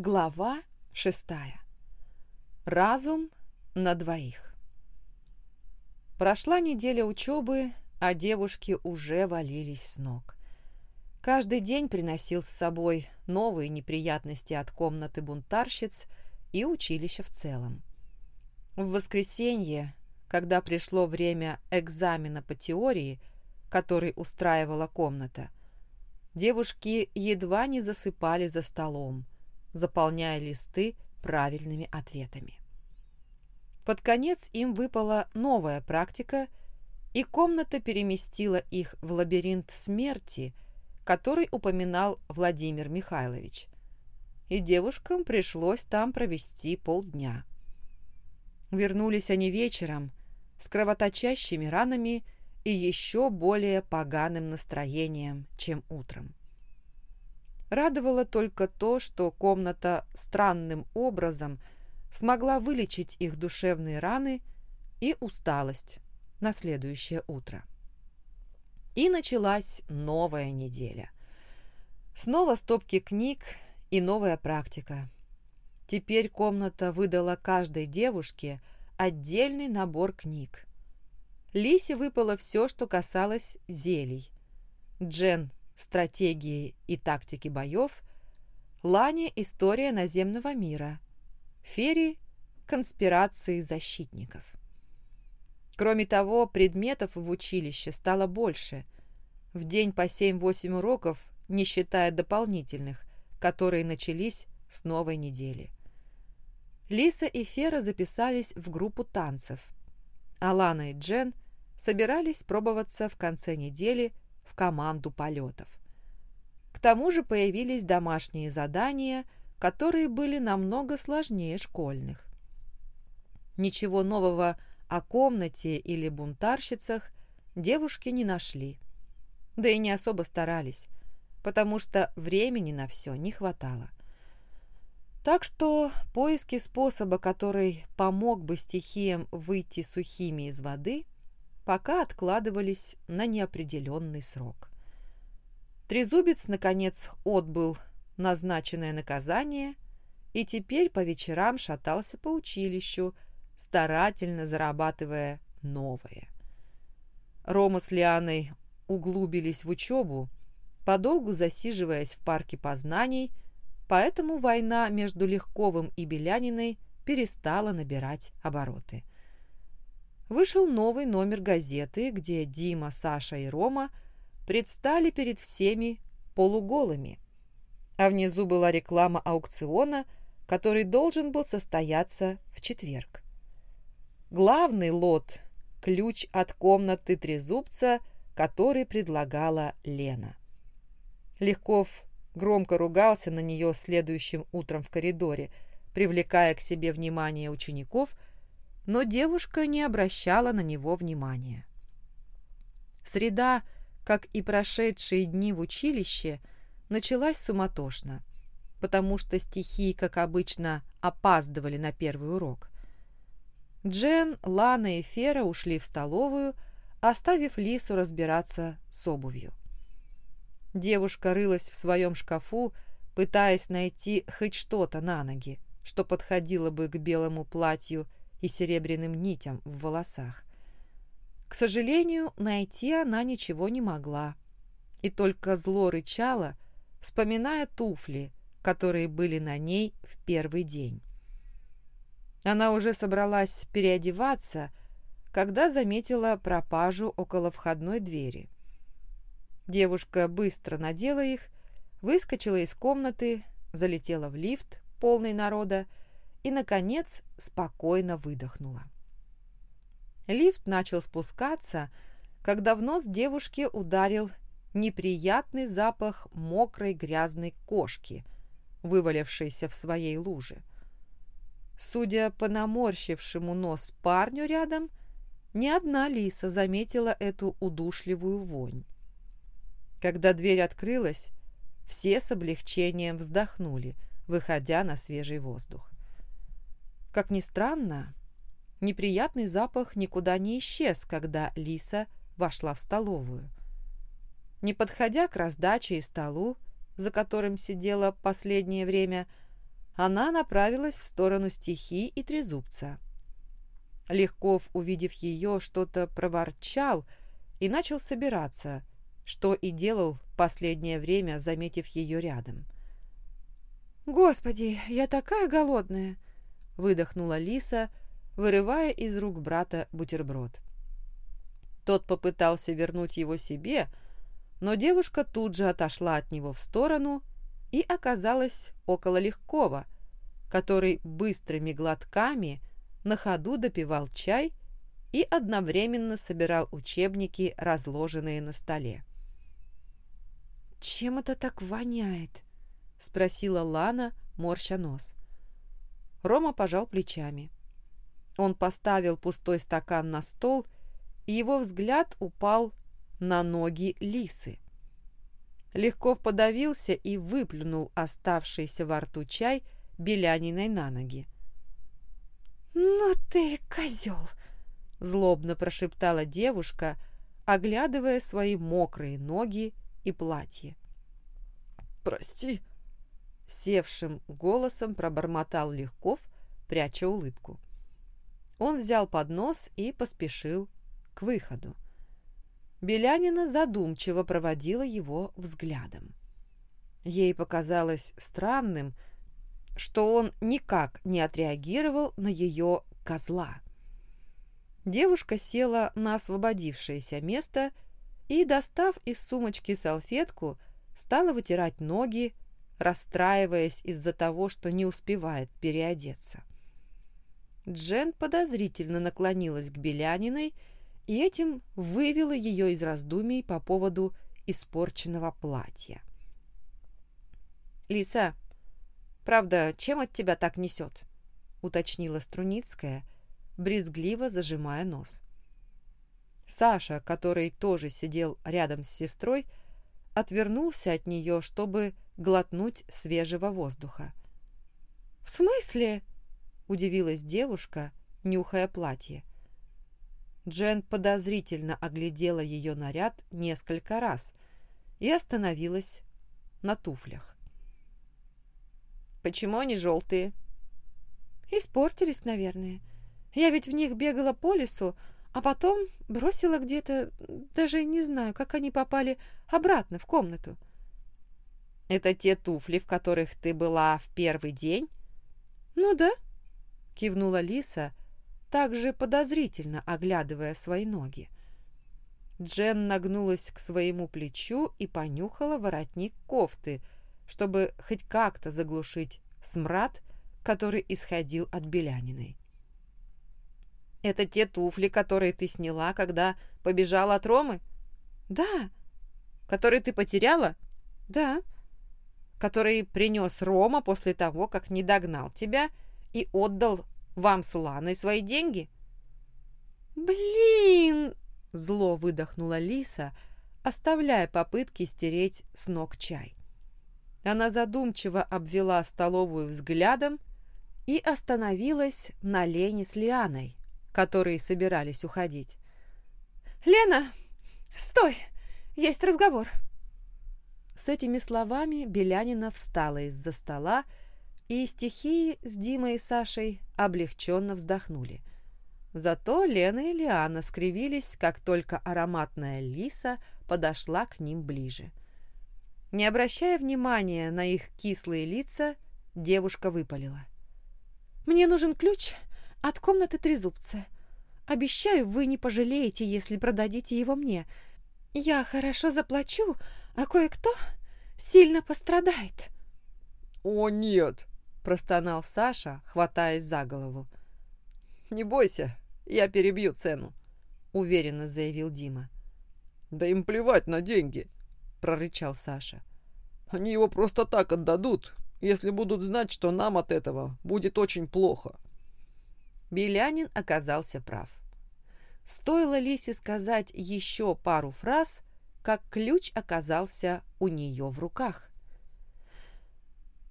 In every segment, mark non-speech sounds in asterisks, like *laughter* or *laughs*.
Глава шестая. Разум на двоих. Прошла неделя учебы, а девушки уже валились с ног. Каждый день приносил с собой новые неприятности от комнаты бунтарщиц и училища в целом. В воскресенье, когда пришло время экзамена по теории, который устраивала комната, девушки едва не засыпали за столом, заполняя листы правильными ответами. Под конец им выпала новая практика, и комната переместила их в лабиринт смерти, который упоминал Владимир Михайлович. И девушкам пришлось там провести полдня. Вернулись они вечером с кровоточащими ранами и еще более поганым настроением, чем утром. Радовало только то, что комната странным образом смогла вылечить их душевные раны и усталость на следующее утро. И началась новая неделя. Снова стопки книг и новая практика. Теперь комната выдала каждой девушке отдельный набор книг. Лисе выпало все, что касалось зелий. Джен стратегии и тактики боев, Лане – история наземного мира, Фери – конспирации защитников. Кроме того, предметов в училище стало больше. В день по 7-8 уроков, не считая дополнительных, которые начались с новой недели. Лиса и Фера записались в группу танцев. Алана и Джен собирались пробоваться в конце недели – в команду полетов. К тому же появились домашние задания, которые были намного сложнее школьных. Ничего нового о комнате или бунтарщицах девушки не нашли. Да и не особо старались, потому что времени на все не хватало. Так что поиски способа, который помог бы стихиям выйти сухими из воды – пока откладывались на неопределенный срок. Трезубец, наконец, отбыл назначенное наказание и теперь по вечерам шатался по училищу, старательно зарабатывая новое. Рома с Лианой углубились в учебу, подолгу засиживаясь в парке познаний, поэтому война между Легковым и Беляниной перестала набирать обороты вышел новый номер газеты, где Дима, Саша и Рома предстали перед всеми полуголыми. А внизу была реклама аукциона, который должен был состояться в четверг. Главный лот – ключ от комнаты трезубца, который предлагала Лена. Легков громко ругался на нее следующим утром в коридоре, привлекая к себе внимание учеников – но девушка не обращала на него внимания. Среда, как и прошедшие дни в училище, началась суматошно, потому что стихии, как обычно, опаздывали на первый урок. Джен, Лана и Фера ушли в столовую, оставив Лису разбираться с обувью. Девушка рылась в своем шкафу, пытаясь найти хоть что-то на ноги, что подходило бы к белому платью и серебряным нитям в волосах. К сожалению, найти она ничего не могла, и только зло рычала, вспоминая туфли, которые были на ней в первый день. Она уже собралась переодеваться, когда заметила пропажу около входной двери. Девушка быстро надела их, выскочила из комнаты, залетела в лифт, полный народа, и, наконец, спокойно выдохнула. Лифт начал спускаться, когда в нос девушки ударил неприятный запах мокрой грязной кошки, вывалившейся в своей луже. Судя по наморщившему нос парню рядом, ни одна лиса заметила эту удушливую вонь. Когда дверь открылась, все с облегчением вздохнули, выходя на свежий воздух. Как ни странно, неприятный запах никуда не исчез, когда Лиса вошла в столовую. Не подходя к раздаче и столу, за которым сидела последнее время, она направилась в сторону стихи и трезубца. Легков, увидев ее, что-то проворчал и начал собираться, что и делал последнее время, заметив ее рядом. «Господи, я такая голодная!» — выдохнула Лиса, вырывая из рук брата бутерброд. Тот попытался вернуть его себе, но девушка тут же отошла от него в сторону и оказалась около Легкова, который быстрыми глотками на ходу допивал чай и одновременно собирал учебники, разложенные на столе. «Чем это так воняет?» — спросила Лана, морща нос. Рома пожал плечами. Он поставил пустой стакан на стол, и его взгляд упал на ноги лисы. Легков подавился и выплюнул оставшийся во рту чай беляниной на ноги. «Ну ты козел!» — злобно прошептала девушка, оглядывая свои мокрые ноги и платье. «Прости!» — севшим голосом пробормотал Легков, пряча улыбку. Он взял поднос и поспешил к выходу. Белянина задумчиво проводила его взглядом. Ей показалось странным, что он никак не отреагировал на ее козла. Девушка села на освободившееся место и, достав из сумочки салфетку, стала вытирать ноги, расстраиваясь из-за того, что не успевает переодеться. Джен подозрительно наклонилась к Беляниной и этим вывела ее из раздумий по поводу испорченного платья. «Лиса, правда, чем от тебя так несет?» — уточнила Струницкая, брезгливо зажимая нос. Саша, который тоже сидел рядом с сестрой, отвернулся от нее, чтобы глотнуть свежего воздуха. «В смысле?» — удивилась девушка, нюхая платье. Джен подозрительно оглядела ее наряд несколько раз и остановилась на туфлях. «Почему они желтые?» «Испортились, наверное. Я ведь в них бегала по лесу, а потом бросила где-то, даже не знаю, как они попали обратно в комнату». «Это те туфли, в которых ты была в первый день?» «Ну да», — кивнула Лиса, — также подозрительно оглядывая свои ноги. Джен нагнулась к своему плечу и понюхала воротник кофты, чтобы хоть как-то заглушить смрад, который исходил от Беляниной. «Это те туфли, которые ты сняла, когда побежала от Ромы?» «Да». «Которые ты потеряла?» «Да». «Который принес Рома после того, как не догнал тебя и отдал вам с Ланой свои деньги?» «Блин!» – зло выдохнула Лиса, оставляя попытки стереть с ног чай. Она задумчиво обвела столовую взглядом и остановилась на Лене с Лианой, которые собирались уходить. «Лена, стой! Есть разговор!» С этими словами Белянина встала из-за стола и стихии с Димой и Сашей облегченно вздохнули. Зато Лена и Лиана скривились, как только ароматная лиса подошла к ним ближе. Не обращая внимания на их кислые лица, девушка выпалила. «Мне нужен ключ от комнаты Трезубца. Обещаю, вы не пожалеете, если продадите его мне. Я хорошо заплачу, а кое-кто сильно пострадает». «О, нет!» простонал Саша, хватаясь за голову. «Не бойся, я перебью цену», — уверенно заявил Дима. «Да им плевать на деньги», — прорычал Саша. «Они его просто так отдадут, если будут знать, что нам от этого будет очень плохо». Белянин оказался прав. Стоило Лисе сказать еще пару фраз, как ключ оказался у нее в руках.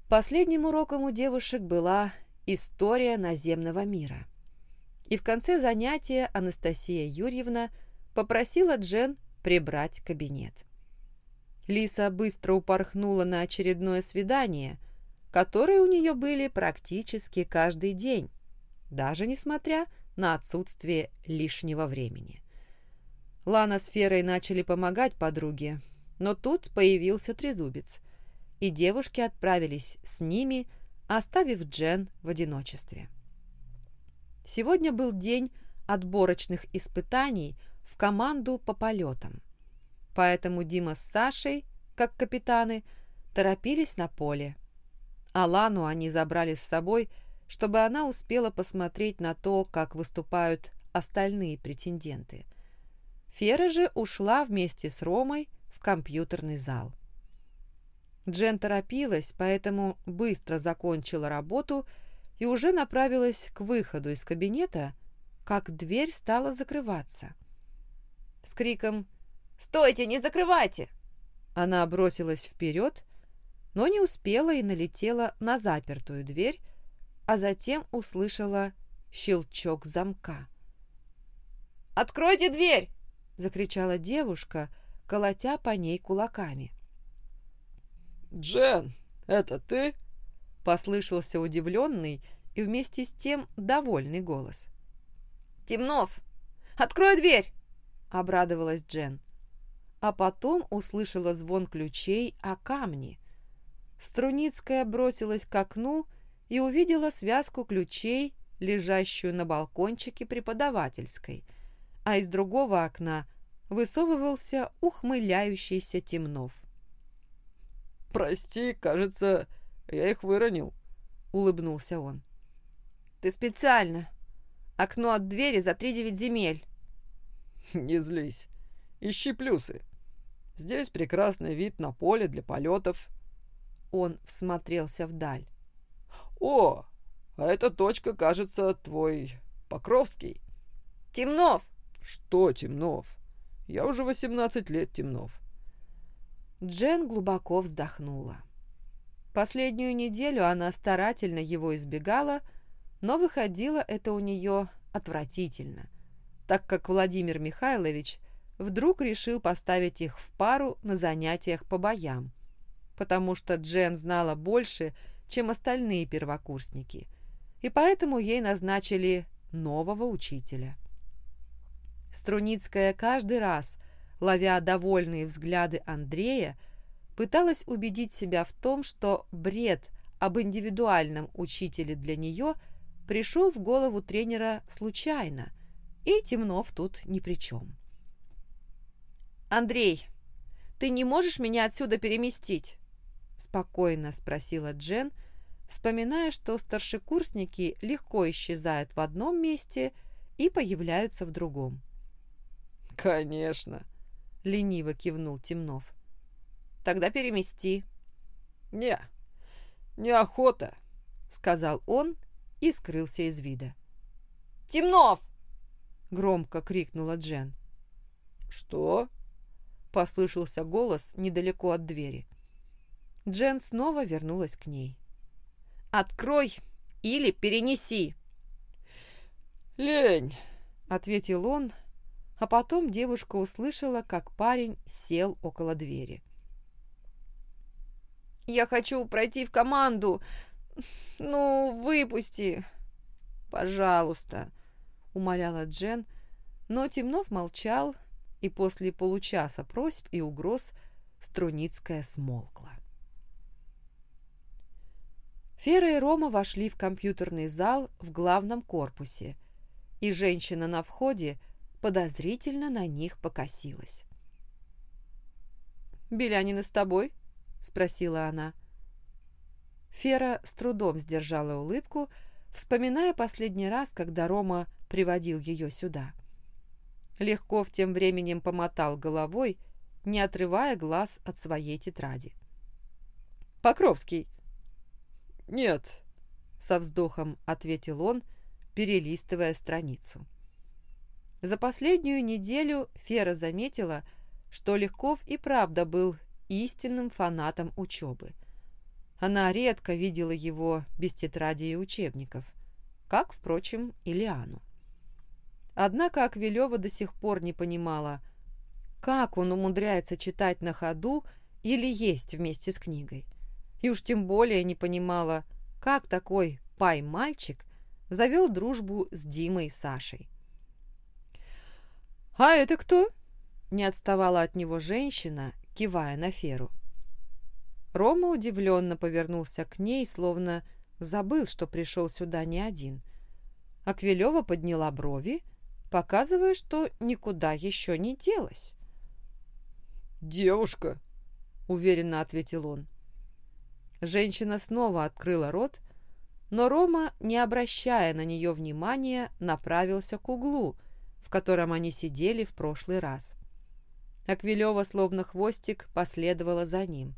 Последним уроком у девушек была история наземного мира. И в конце занятия Анастасия Юрьевна попросила Джен прибрать кабинет. Лиса быстро упорхнула на очередное свидание, которые у нее были практически каждый день, даже несмотря на отсутствие лишнего времени. Лана с Ферой начали помогать подруге, но тут появился трезубец, и девушки отправились с ними, оставив Джен в одиночестве. Сегодня был день отборочных испытаний в команду по полетам, поэтому Дима с Сашей, как капитаны, торопились на поле, а Лану они забрали с собой, чтобы она успела посмотреть на то, как выступают остальные претенденты. Фера же ушла вместе с Ромой в компьютерный зал. Джен торопилась, поэтому быстро закончила работу и уже направилась к выходу из кабинета, как дверь стала закрываться. С криком «Стойте, не закрывайте!» Она бросилась вперед, но не успела и налетела на запертую дверь, а затем услышала щелчок замка. «Откройте дверь!» — закричала девушка, колотя по ней кулаками. «Джен, это ты?» — послышался удивленный и вместе с тем довольный голос. «Темнов, открой дверь!» — обрадовалась Джен. А потом услышала звон ключей о камни. Струницкая бросилась к окну и увидела связку ключей, лежащую на балкончике преподавательской, а из другого окна высовывался ухмыляющийся Темнов. «Прости, кажется, я их выронил», — улыбнулся он. «Ты специально. Окно от двери за три девять земель». «Не злись. Ищи плюсы. Здесь прекрасный вид на поле для полетов». Он всмотрелся вдаль. «О, а эта точка, кажется, твой Покровский». «Темнов!» «Что Темнов? Я уже восемнадцать лет Темнов». Джен глубоко вздохнула. Последнюю неделю она старательно его избегала, но выходило это у нее отвратительно, так как Владимир Михайлович вдруг решил поставить их в пару на занятиях по боям, потому что Джен знала больше, чем остальные первокурсники, и поэтому ей назначили нового учителя. Струницкая каждый раз, ловя довольные взгляды Андрея, пыталась убедить себя в том, что бред об индивидуальном учителе для нее пришел в голову тренера случайно, и Темнов тут ни при чем. «Андрей, ты не можешь меня отсюда переместить?» — спокойно спросила Джен, вспоминая, что старшекурсники легко исчезают в одном месте и появляются в другом. «Конечно», — лениво кивнул Темнов. «Тогда перемести». «Не, неохота», — сказал он и скрылся из вида. «Темнов!» — громко крикнула Джен. «Что?» — послышался голос недалеко от двери. Джен снова вернулась к ней. «Открой или перенеси!» «Лень!» — ответил он, а потом девушка услышала, как парень сел около двери. «Я хочу пройти в команду. Ну, выпусти. Пожалуйста!» — умоляла Джен, но Темнов молчал, и после получаса просьб и угроз Струницкая смолкла. Фера и Рома вошли в компьютерный зал в главном корпусе, и женщина на входе подозрительно на них покосилась. «Белянина с тобой?» — спросила она. Фера с трудом сдержала улыбку, вспоминая последний раз, когда Рома приводил ее сюда. Легков тем временем помотал головой, не отрывая глаз от своей тетради. «Покровский, «Нет», — со вздохом ответил он, перелистывая страницу. За последнюю неделю Фера заметила, что Легков и правда был истинным фанатом учебы. Она редко видела его без тетради и учебников, как, впрочем, и Лиану. Однако Аквилева до сих пор не понимала, как он умудряется читать на ходу или есть вместе с книгой. И уж тем более не понимала, как такой пай-мальчик завел дружбу с Димой и Сашей. «А это кто?» — не отставала от него женщина, кивая на Феру. Рома удивленно повернулся к ней, словно забыл, что пришел сюда не один. Аквилева подняла брови, показывая, что никуда еще не делась. «Девушка», — уверенно ответил он. Женщина снова открыла рот, но Рома, не обращая на нее внимания, направился к углу, в котором они сидели в прошлый раз. Аквилева, словно хвостик, последовала за ним.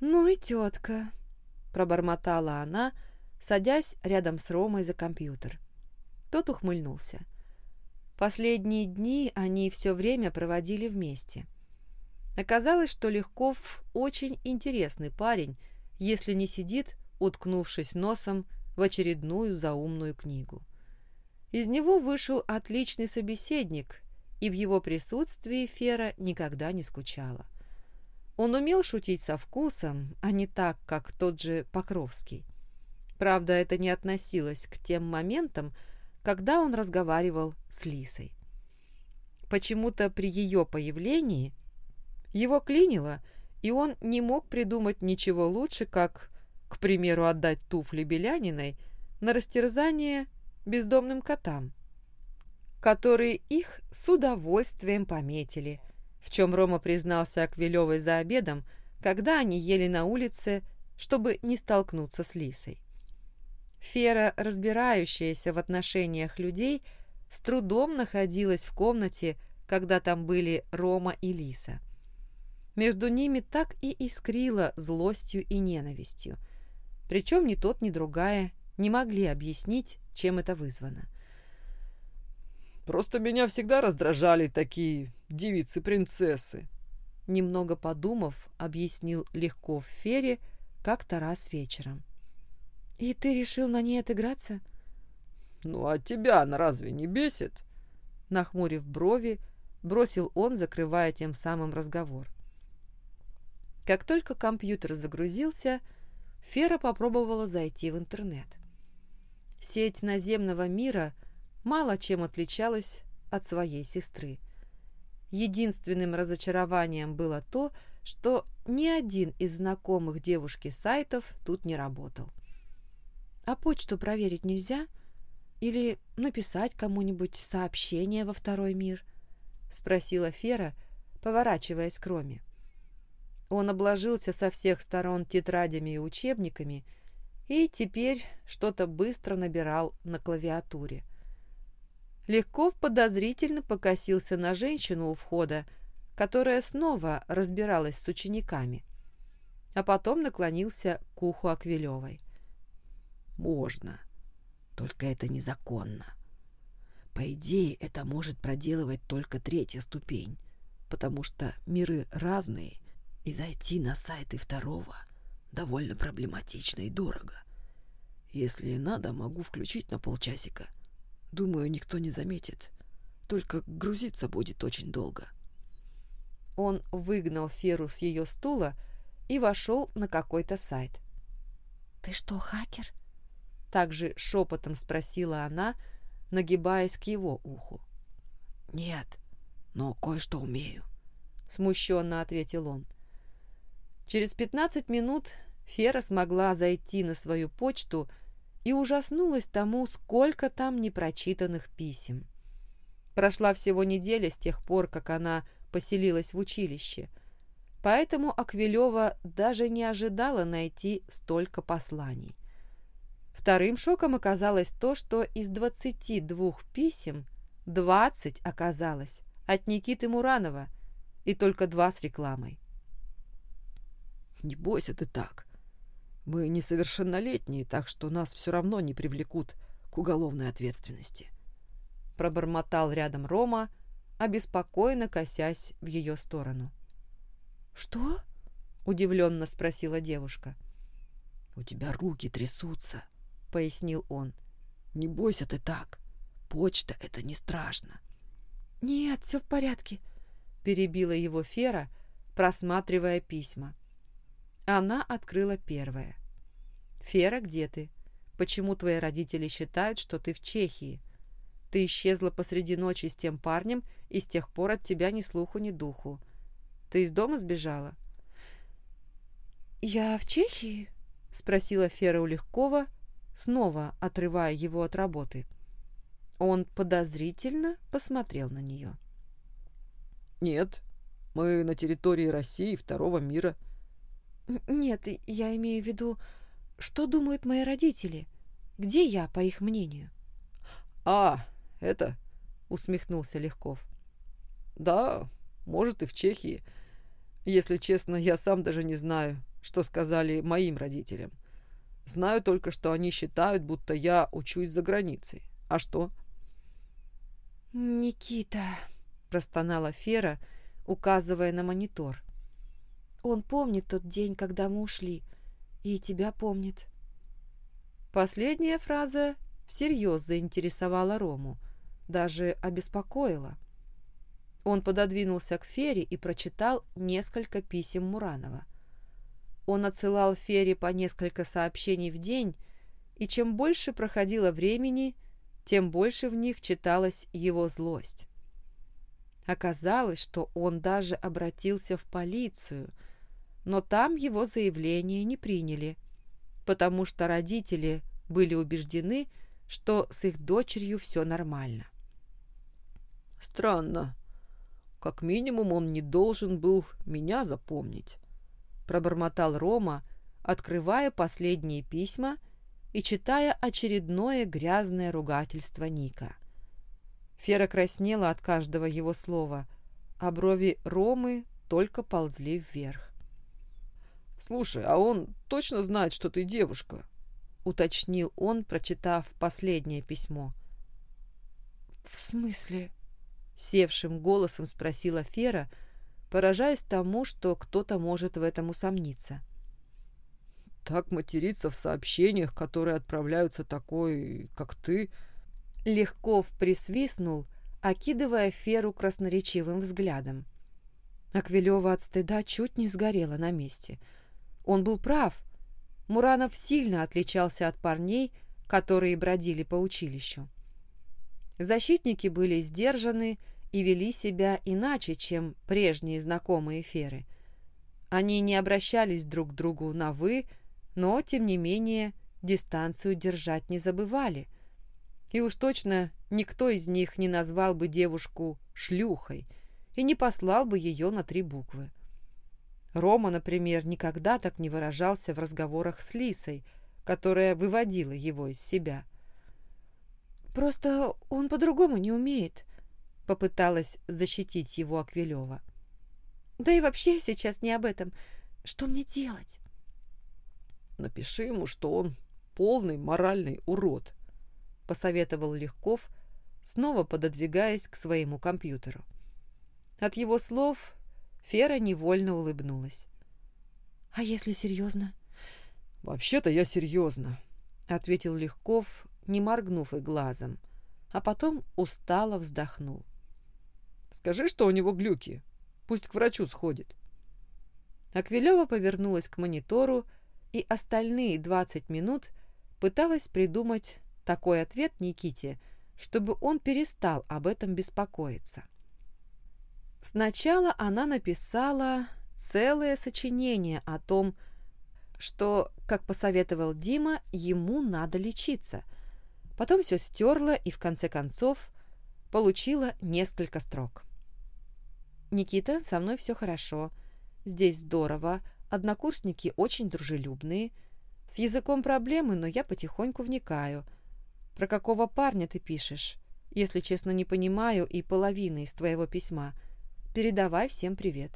«Ну и тетка», — пробормотала она, садясь рядом с Ромой за компьютер. Тот ухмыльнулся. Последние дни они все время проводили вместе. Оказалось, что Легков очень интересный парень, если не сидит, уткнувшись носом в очередную заумную книгу. Из него вышел отличный собеседник, и в его присутствии Фера никогда не скучала. Он умел шутить со вкусом, а не так, как тот же Покровский. Правда, это не относилось к тем моментам, когда он разговаривал с Лисой. Почему-то при ее появлении его клинило, и он не мог придумать ничего лучше, как, к примеру, отдать туфли Беляниной на растерзание бездомным котам, которые их с удовольствием пометили, в чем Рома признался Аквилевой за обедом, когда они ели на улице, чтобы не столкнуться с Лисой. Фера, разбирающаяся в отношениях людей, с трудом находилась в комнате, когда там были Рома и Лиса. Между ними так и искрило злостью и ненавистью. Причем ни тот, ни другая не могли объяснить, чем это вызвано. «Просто меня всегда раздражали такие девицы-принцессы», немного подумав, объяснил легко в Фере как-то раз вечером. «И ты решил на ней отыграться?» «Ну, а тебя она разве не бесит?» Нахмурив брови, бросил он, закрывая тем самым разговор. Как только компьютер загрузился, Фера попробовала зайти в интернет. Сеть наземного мира мало чем отличалась от своей сестры. Единственным разочарованием было то, что ни один из знакомых девушки сайтов тут не работал. А почту проверить нельзя? Или написать кому-нибудь сообщение во второй мир? Спросила Фера, поворачиваясь к Роме. Он обложился со всех сторон тетрадями и учебниками и теперь что-то быстро набирал на клавиатуре. Легков подозрительно покосился на женщину у входа, которая снова разбиралась с учениками, а потом наклонился к уху Аквилевой. Можно. Только это незаконно. По идее, это может проделывать только третья ступень, потому что миры разные, и зайти на сайты второго довольно проблематично и дорого. Если надо, могу включить на полчасика. Думаю, никто не заметит. Только грузиться будет очень долго. Он выгнал Феру с ее стула и вошел на какой-то сайт. «Ты что, хакер?» Также шепотом спросила она, нагибаясь к его уху. «Нет, но кое-что умею», — смущенно ответил он. Через пятнадцать минут Фера смогла зайти на свою почту и ужаснулась тому, сколько там непрочитанных писем. Прошла всего неделя с тех пор, как она поселилась в училище, поэтому Аквилева даже не ожидала найти столько посланий. Вторым шоком оказалось то, что из 22 писем 20 оказалось от Никиты Муранова и только два с рекламой. «Не бойся ты так. Мы несовершеннолетние, так что нас все равно не привлекут к уголовной ответственности», — пробормотал рядом Рома, обеспокоенно косясь в ее сторону. «Что?» — удивленно спросила девушка. «У тебя руки трясутся», — пояснил он. «Не бойся ты так. Почта — это не страшно». «Нет, все в порядке», — перебила его Фера, просматривая письма. Она открыла первое. «Фера, где ты? Почему твои родители считают, что ты в Чехии? Ты исчезла посреди ночи с тем парнем, и с тех пор от тебя ни слуху, ни духу. Ты из дома сбежала?» «Я в Чехии?» — спросила Фера у Легкова, снова отрывая его от работы. Он подозрительно посмотрел на нее. «Нет, мы на территории России второго мира». «Нет, я имею в виду, что думают мои родители? Где я, по их мнению?» «А, это...» — усмехнулся Легков. «Да, может, и в Чехии. Если честно, я сам даже не знаю, что сказали моим родителям. Знаю только, что они считают, будто я учусь за границей. А что?» «Никита», — простонала Фера, указывая на монитор. Он помнит тот день, когда мы ушли, и тебя помнит. Последняя фраза всерьез заинтересовала Рому, даже обеспокоила. Он пододвинулся к Фере и прочитал несколько писем Муранова. Он отсылал Фере по несколько сообщений в день, и чем больше проходило времени, тем больше в них читалась его злость. Оказалось, что он даже обратился в полицию – но там его заявление не приняли, потому что родители были убеждены, что с их дочерью все нормально. «Странно. Как минимум он не должен был меня запомнить», — пробормотал Рома, открывая последние письма и читая очередное грязное ругательство Ника. Фера краснела от каждого его слова, а брови Ромы только ползли вверх. «Слушай, а он точно знает, что ты девушка?» — уточнил он, прочитав последнее письмо. «В смысле?» — севшим голосом спросила Фера, поражаясь тому, что кто-то может в этом усомниться. «Так материться в сообщениях, которые отправляются такой, как ты...» Легков присвистнул, окидывая Феру красноречивым взглядом. Аквилева от стыда чуть не сгорела на месте — он был прав. Муранов сильно отличался от парней, которые бродили по училищу. Защитники были сдержаны и вели себя иначе, чем прежние знакомые Феры. Они не обращались друг к другу на «вы», но, тем не менее, дистанцию держать не забывали. И уж точно никто из них не назвал бы девушку «шлюхой» и не послал бы ее на три буквы. Рома, например, никогда так не выражался в разговорах с Лисой, которая выводила его из себя. «Просто он по-другому не умеет», — попыталась защитить его Аквилева. «Да и вообще сейчас не об этом. Что мне делать?» «Напиши ему, что он полный моральный урод», — посоветовал Легков, снова пододвигаясь к своему компьютеру. От его слов Фера невольно улыбнулась. «А если серьезно?» «Вообще-то я серьезно», — ответил Легков, не моргнув и глазом, а потом устало вздохнул. «Скажи, что у него глюки. Пусть к врачу сходит». Аквилева повернулась к монитору и остальные двадцать минут пыталась придумать такой ответ Никите, чтобы он перестал об этом беспокоиться. Сначала она написала целое сочинение о том, что, как посоветовал Дима, ему надо лечиться. Потом все стерла и, в конце концов, получила несколько строк. «Никита, со мной все хорошо. Здесь здорово. Однокурсники очень дружелюбные. С языком проблемы, но я потихоньку вникаю. Про какого парня ты пишешь? Если честно, не понимаю и половины из твоего письма. Передавай всем привет».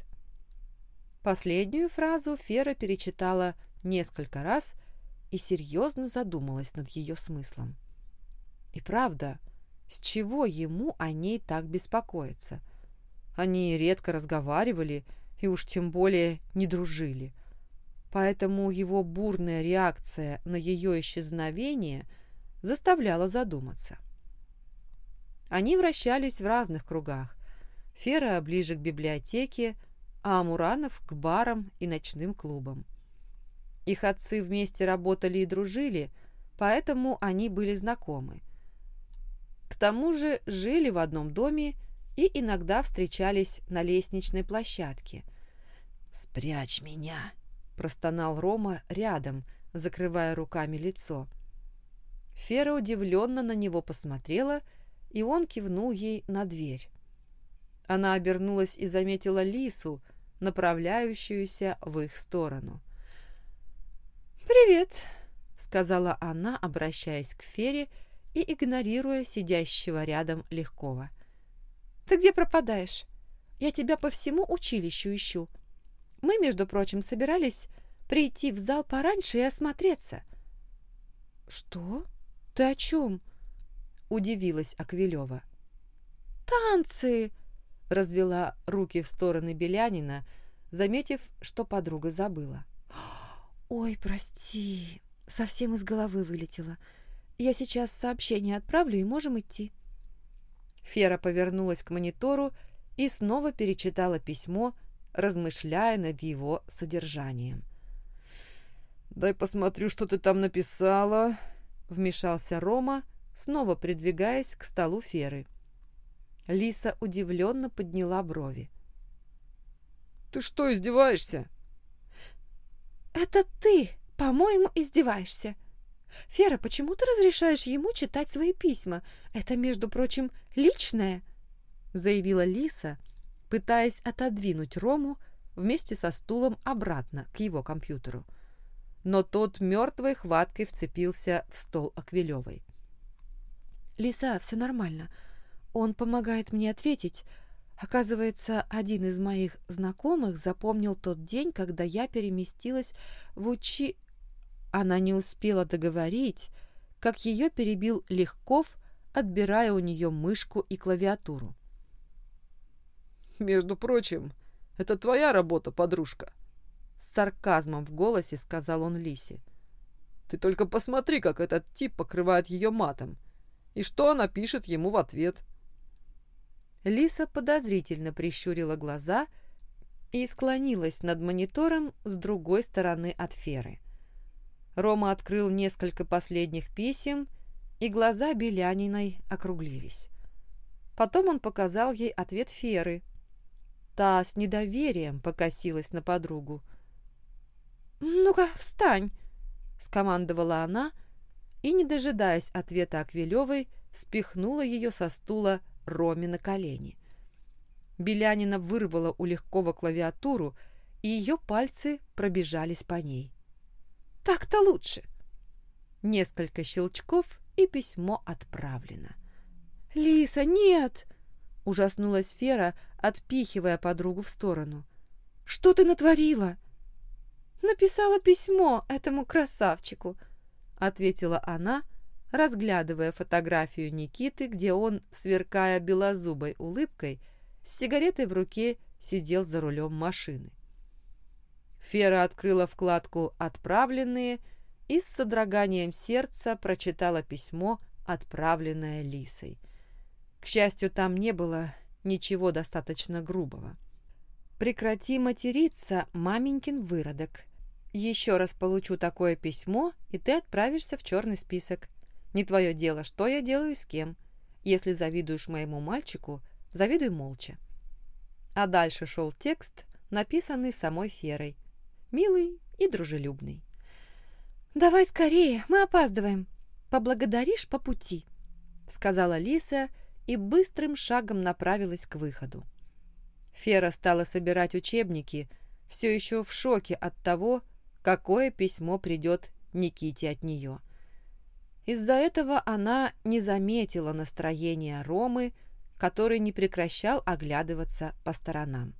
Последнюю фразу Фера перечитала несколько раз и серьезно задумалась над ее смыслом. И правда, с чего ему о ней так беспокоиться? Они редко разговаривали и уж тем более не дружили. Поэтому его бурная реакция на ее исчезновение заставляла задуматься. Они вращались в разных кругах, Фера ближе к библиотеке, а Амуранов к барам и ночным клубам. Их отцы вместе работали и дружили, поэтому они были знакомы. К тому же жили в одном доме и иногда встречались на лестничной площадке. «Спрячь меня!» – простонал Рома рядом, закрывая руками лицо. Фера удивленно на него посмотрела, и он кивнул ей на дверь. Она обернулась и заметила Лису, направляющуюся в их сторону. «Привет», — сказала она, обращаясь к Фере и игнорируя сидящего рядом Легкова. «Ты где пропадаешь? Я тебя по всему училищу ищу. Мы, между прочим, собирались прийти в зал пораньше и осмотреться». «Что? Ты о чем?» — удивилась Аквилева. «Танцы!» — развела руки в стороны Белянина, заметив, что подруга забыла. «Ой, прости, совсем из головы вылетела. Я сейчас сообщение отправлю и можем идти». Фера повернулась к монитору и снова перечитала письмо, размышляя над его содержанием. «Дай посмотрю, что ты там написала», — вмешался Рома, снова придвигаясь к столу Феры. Лиса удивленно подняла брови. «Ты что, издеваешься?» «Это ты, по-моему, издеваешься. Фера, почему ты разрешаешь ему читать свои письма? Это, между прочим, личное», — заявила Лиса, пытаясь отодвинуть Рому вместе со стулом обратно к его компьютеру. Но тот мертвой хваткой вцепился в стол Аквилевой. «Лиса, все нормально. Он помогает мне ответить, Оказывается, один из моих знакомых запомнил тот день, когда я переместилась в учи... Она не успела договорить, как ее перебил Легков, отбирая у нее мышку и клавиатуру. «Между прочим, это твоя работа, подружка», — с сарказмом в голосе сказал он Лисе. «Ты только посмотри, как этот тип покрывает ее матом, и что она пишет ему в ответ». Лиса подозрительно прищурила глаза и склонилась над монитором с другой стороны от Феры. Рома открыл несколько последних писем, и глаза Беляниной округлились. Потом он показал ей ответ Феры. Та с недоверием покосилась на подругу. «Ну-ка, встань!» — скомандовала она, и, не дожидаясь ответа Аквилевой, спихнула ее со стула Роме на колени. Белянина вырвала у Легкова клавиатуру, и ее пальцы пробежались по ней. «Так-то лучше!» Несколько щелчков, и письмо отправлено. «Лиса, нет!» — ужаснулась Фера, отпихивая подругу в сторону. «Что ты натворила?» «Написала письмо этому красавчику», — ответила она, — разглядывая фотографию Никиты, где он, сверкая белозубой улыбкой, с сигаретой в руке сидел за рулем машины. Фера открыла вкладку «Отправленные» и с содроганием сердца прочитала письмо, отправленное Лисой. К счастью, там не было ничего достаточно грубого. «Прекрати материться, маменькин выродок. Еще раз получу такое письмо, и ты отправишься в черный список. Не твое дело, что я делаю с кем. Если завидуешь моему мальчику, завидуй молча. А дальше шел текст, написанный самой Ферой. Милый и дружелюбный. «Давай скорее, мы опаздываем. Поблагодаришь по пути», — сказала Лиса и быстрым шагом направилась к выходу. Фера стала собирать учебники, все еще в шоке от того, какое письмо придет Никите от нее. Из-за этого она не заметила настроения Ромы, который не прекращал оглядываться по сторонам.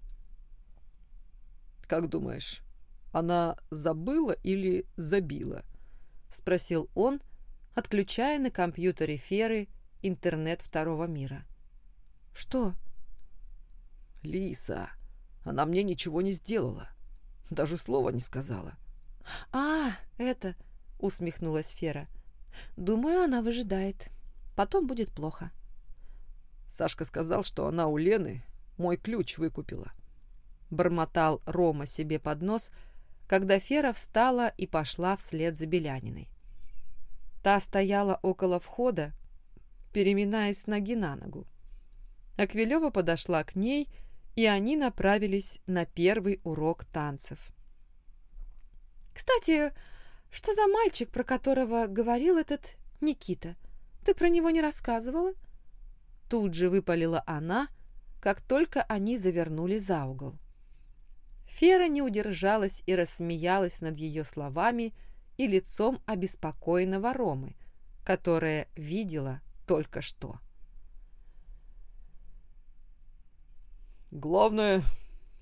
«Как думаешь, она забыла или забила?» — спросил он, отключая на компьютере Феры интернет второго мира. «Что?» «Лиса, она мне ничего не сделала. Даже слова не сказала». «А, это...» — усмехнулась Фера. — Думаю, она выжидает. Потом будет плохо. Сашка сказал, что она у Лены мой ключ выкупила. Бормотал Рома себе под нос, когда Фера встала и пошла вслед за Беляниной. Та стояла около входа, переминаясь с ноги на ногу. Аквилева подошла к ней, и они направились на первый урок танцев. «Кстати, что за мальчик, про которого говорил этот Никита? Ты про него не рассказывала?» Тут же выпалила она, как только они завернули за угол. Фера не удержалась и рассмеялась над ее словами и лицом обеспокоенного Ромы, которая видела только что. «Главное,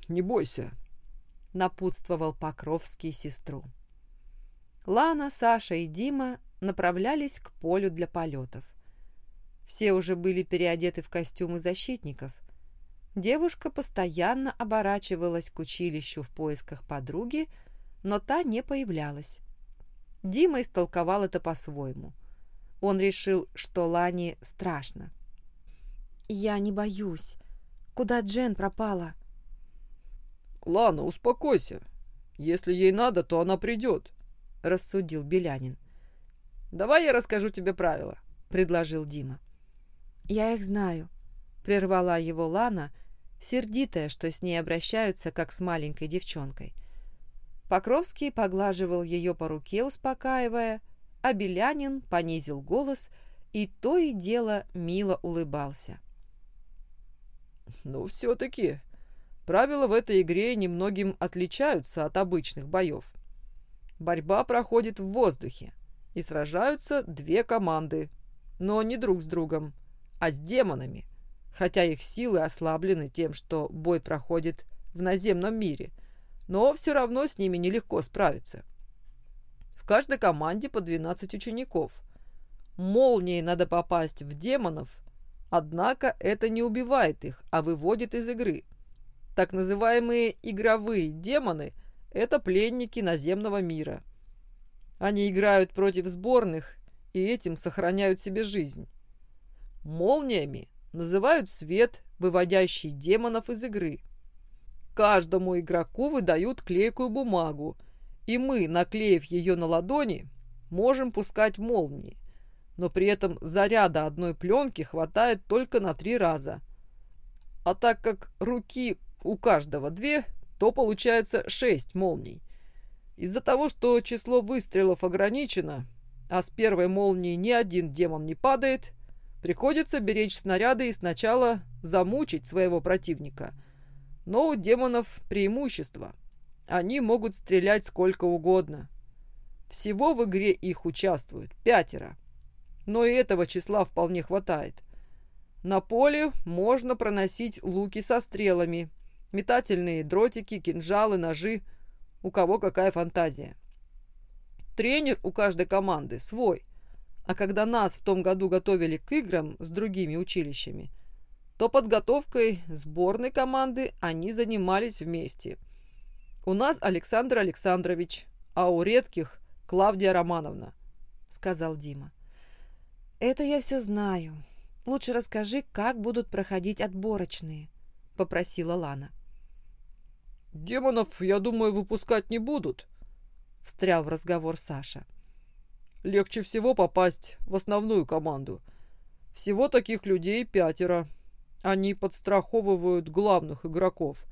не бойся», — напутствовал Покровский сестру. Лана, Саша и Дима направлялись к полю для полетов. Все уже были переодеты в костюмы защитников. Девушка постоянно оборачивалась к училищу в поисках подруги, но та не появлялась. Дима истолковал это по-своему. Он решил, что Лане страшно. «Я не боюсь. Куда Джен пропала?» «Лана, успокойся. Если ей надо, то она придет», — рассудил Белянин. «Давай я расскажу тебе правила», — предложил Дима. «Я их знаю», — прервала его Лана, сердитая, что с ней обращаются, как с маленькой девчонкой. Покровский поглаживал ее по руке, успокаивая, а Белянин понизил голос и то и дело мило улыбался. «Ну, все-таки, правила в этой игре немногим отличаются от обычных боев. Борьба проходит в воздухе, и сражаются две команды, но не друг с другом, а с демонами, хотя их силы ослаблены тем, что бой проходит в наземном мире, но все равно с ними нелегко справиться. В каждой команде по 12 учеников. Молнией надо попасть в демонов Однако это не убивает их, а выводит из игры. Так называемые игровые демоны – это пленники наземного мира. Они играют против сборных и этим сохраняют себе жизнь. Молниями называют свет, выводящий демонов из игры. Каждому игроку выдают клейкую бумагу, и мы, наклеив ее на ладони, можем пускать молнии но при этом заряда одной пленки хватает только на три раза. А так как руки у каждого две, то получается шесть молний. Из-за того, что число выстрелов ограничено, а с первой молнии ни один демон не падает, приходится беречь снаряды и сначала замучить своего противника. Но у демонов преимущество. Они могут стрелять сколько угодно. Всего в игре их участвуют пятеро но и этого числа вполне хватает. На поле можно проносить луки со стрелами, метательные дротики, кинжалы, ножи, у кого какая фантазия. Тренер у каждой команды свой, а когда нас в том году готовили к играм с другими училищами, то подготовкой сборной команды они занимались вместе. У нас Александр Александрович, а у редких Клавдия Романовна, сказал Дима. «Это я все знаю. Лучше расскажи, как будут проходить отборочные», — попросила Лана. «Демонов, я думаю, выпускать не будут», — встрял в разговор Саша. «Легче всего попасть в основную команду. Всего таких людей пятеро. Они подстраховывают главных игроков.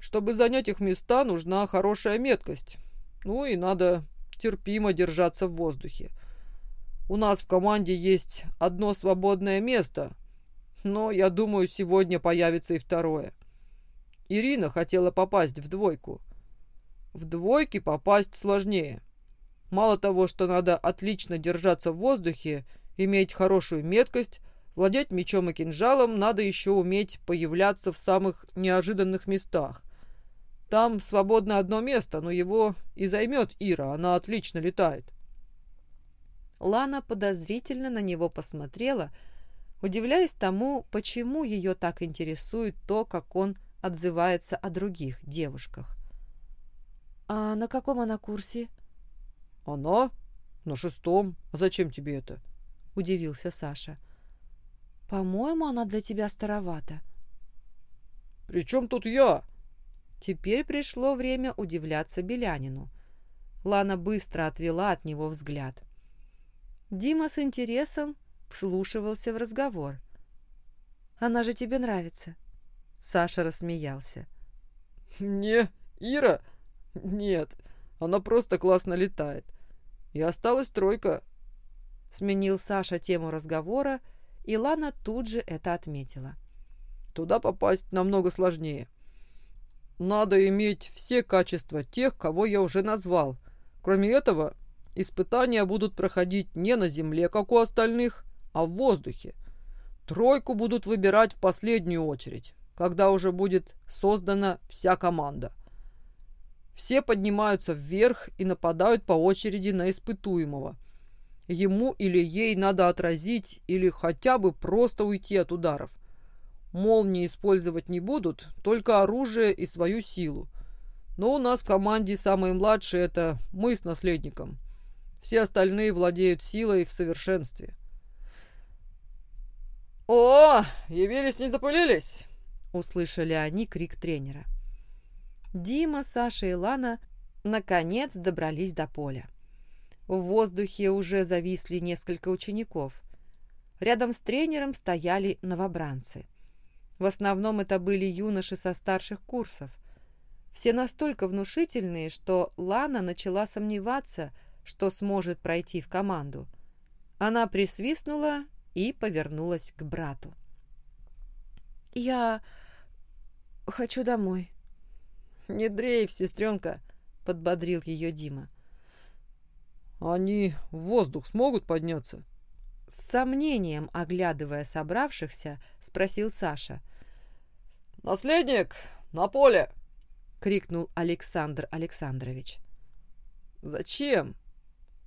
Чтобы занять их места, нужна хорошая меткость. Ну и надо терпимо держаться в воздухе. У нас в команде есть одно свободное место, но, я думаю, сегодня появится и второе. Ирина хотела попасть в двойку. В двойке попасть сложнее. Мало того, что надо отлично держаться в воздухе, иметь хорошую меткость, владеть мечом и кинжалом, надо еще уметь появляться в самых неожиданных местах. Там свободно одно место, но его и займет Ира, она отлично летает. Лана подозрительно на него посмотрела, удивляясь тому, почему ее так интересует то, как он отзывается о других девушках. «А на каком она курсе?» «Она? На шестом. А зачем тебе это?» – удивился Саша. «По-моему, она для тебя старовата». «При чем тут я?» Теперь пришло время удивляться Белянину. Лана быстро отвела от него взгляд. Дима с интересом вслушивался в разговор. «Она же тебе нравится?» Саша рассмеялся. *laughs* «Не, Ира? Нет, она просто классно летает. И осталась тройка». Сменил Саша тему разговора, и Лана тут же это отметила. «Туда попасть намного сложнее. Надо иметь все качества тех, кого я уже назвал. Кроме этого, испытания будут проходить не на земле, как у остальных, а в воздухе. Тройку будут выбирать в последнюю очередь, когда уже будет создана вся команда. Все поднимаются вверх и нападают по очереди на испытуемого. Ему или ей надо отразить или хотя бы просто уйти от ударов – Молнии использовать не будут, только оружие и свою силу. Но у нас в команде самые младшие – это мы с наследником. Все остальные владеют силой в совершенстве. «О, явились, не запылились!» – услышали они крик тренера. Дима, Саша и Лана наконец добрались до поля. В воздухе уже зависли несколько учеников. Рядом с тренером стояли новобранцы – в основном это были юноши со старших курсов. Все настолько внушительные, что Лана начала сомневаться, что сможет пройти в команду. Она присвистнула и повернулась к брату. «Я хочу домой». «Не дрейф, сестренка», — подбодрил ее Дима. «Они в воздух смогут подняться?» С сомнением, оглядывая собравшихся, спросил Саша. «Наследник, на поле!» — крикнул Александр Александрович. «Зачем?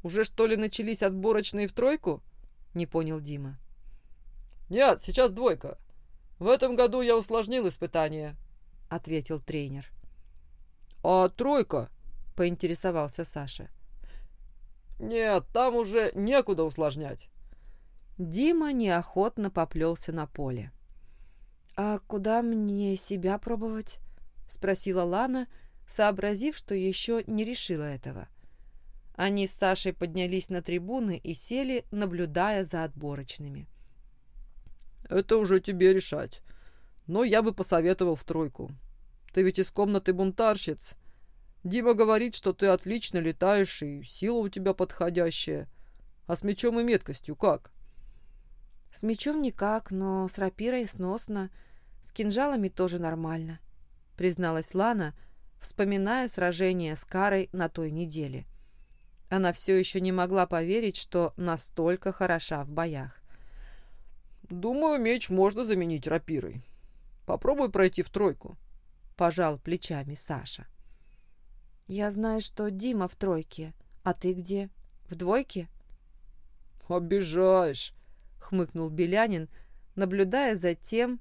Уже что ли начались отборочные в тройку?» — не понял Дима. «Нет, сейчас двойка. В этом году я усложнил испытание», — ответил тренер. «А тройка?» — поинтересовался Саша. «Нет, там уже некуда усложнять. Дима неохотно поплелся на поле. «А куда мне себя пробовать?» — спросила Лана, сообразив, что еще не решила этого. Они с Сашей поднялись на трибуны и сели, наблюдая за отборочными. «Это уже тебе решать. Но я бы посоветовал в тройку. Ты ведь из комнаты бунтарщиц. Дима говорит, что ты отлично летаешь и сила у тебя подходящая. А с мечом и меткостью как?» С мечом никак, но с рапирой сносно. С кинжалами тоже нормально, призналась Лана, вспоминая сражение с Карой на той неделе. Она все еще не могла поверить, что настолько хороша в боях. «Думаю, меч можно заменить рапирой. Попробуй пройти в тройку», — пожал плечами Саша. «Я знаю, что Дима в тройке. А ты где? В двойке?» «Обижаешь», — хмыкнул Белянин, наблюдая за тем,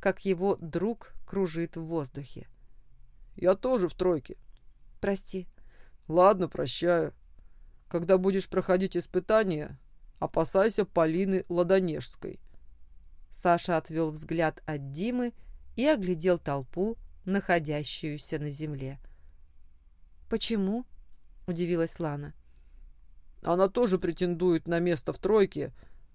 как его друг кружит в воздухе. «Я тоже в тройке». «Прости». «Ладно, прощаю. Когда будешь проходить испытания, опасайся Полины Ладонежской». Саша отвел взгляд от Димы и оглядел толпу, находящуюся на земле. «Почему?» – удивилась Лана. «Она тоже претендует на место в тройке,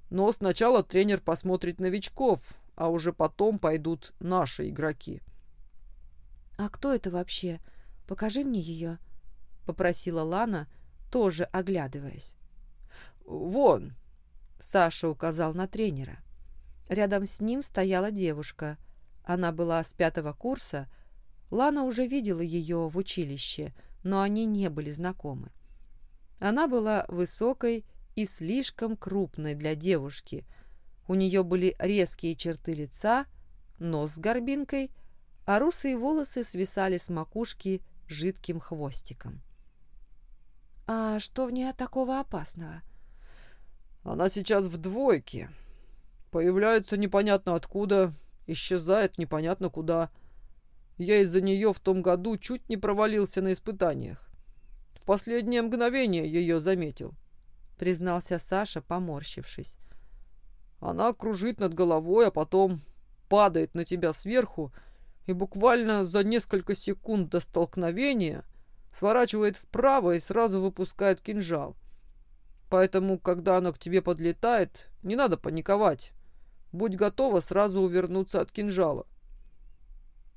но сначала тренер посмотрит новичков, а уже потом пойдут наши игроки. «А кто это вообще? Покажи мне ее», — попросила Лана, тоже оглядываясь. «Вон!» — Саша указал на тренера. Рядом с ним стояла девушка. Она была с пятого курса. Лана уже видела ее в училище, но они не были знакомы. Она была высокой и слишком крупной для девушки. У нее были резкие черты лица, нос с горбинкой, а русые волосы свисали с макушки жидким хвостиком. «А что в ней такого опасного?» «Она сейчас в двойке. Появляется непонятно откуда, исчезает непонятно куда. Я из-за нее в том году чуть не провалился на испытаниях. В последнее мгновение ее заметил признался Саша, поморщившись. Она кружит над головой, а потом падает на тебя сверху и буквально за несколько секунд до столкновения сворачивает вправо и сразу выпускает кинжал. Поэтому, когда оно к тебе подлетает, не надо паниковать. Будь готова сразу увернуться от кинжала.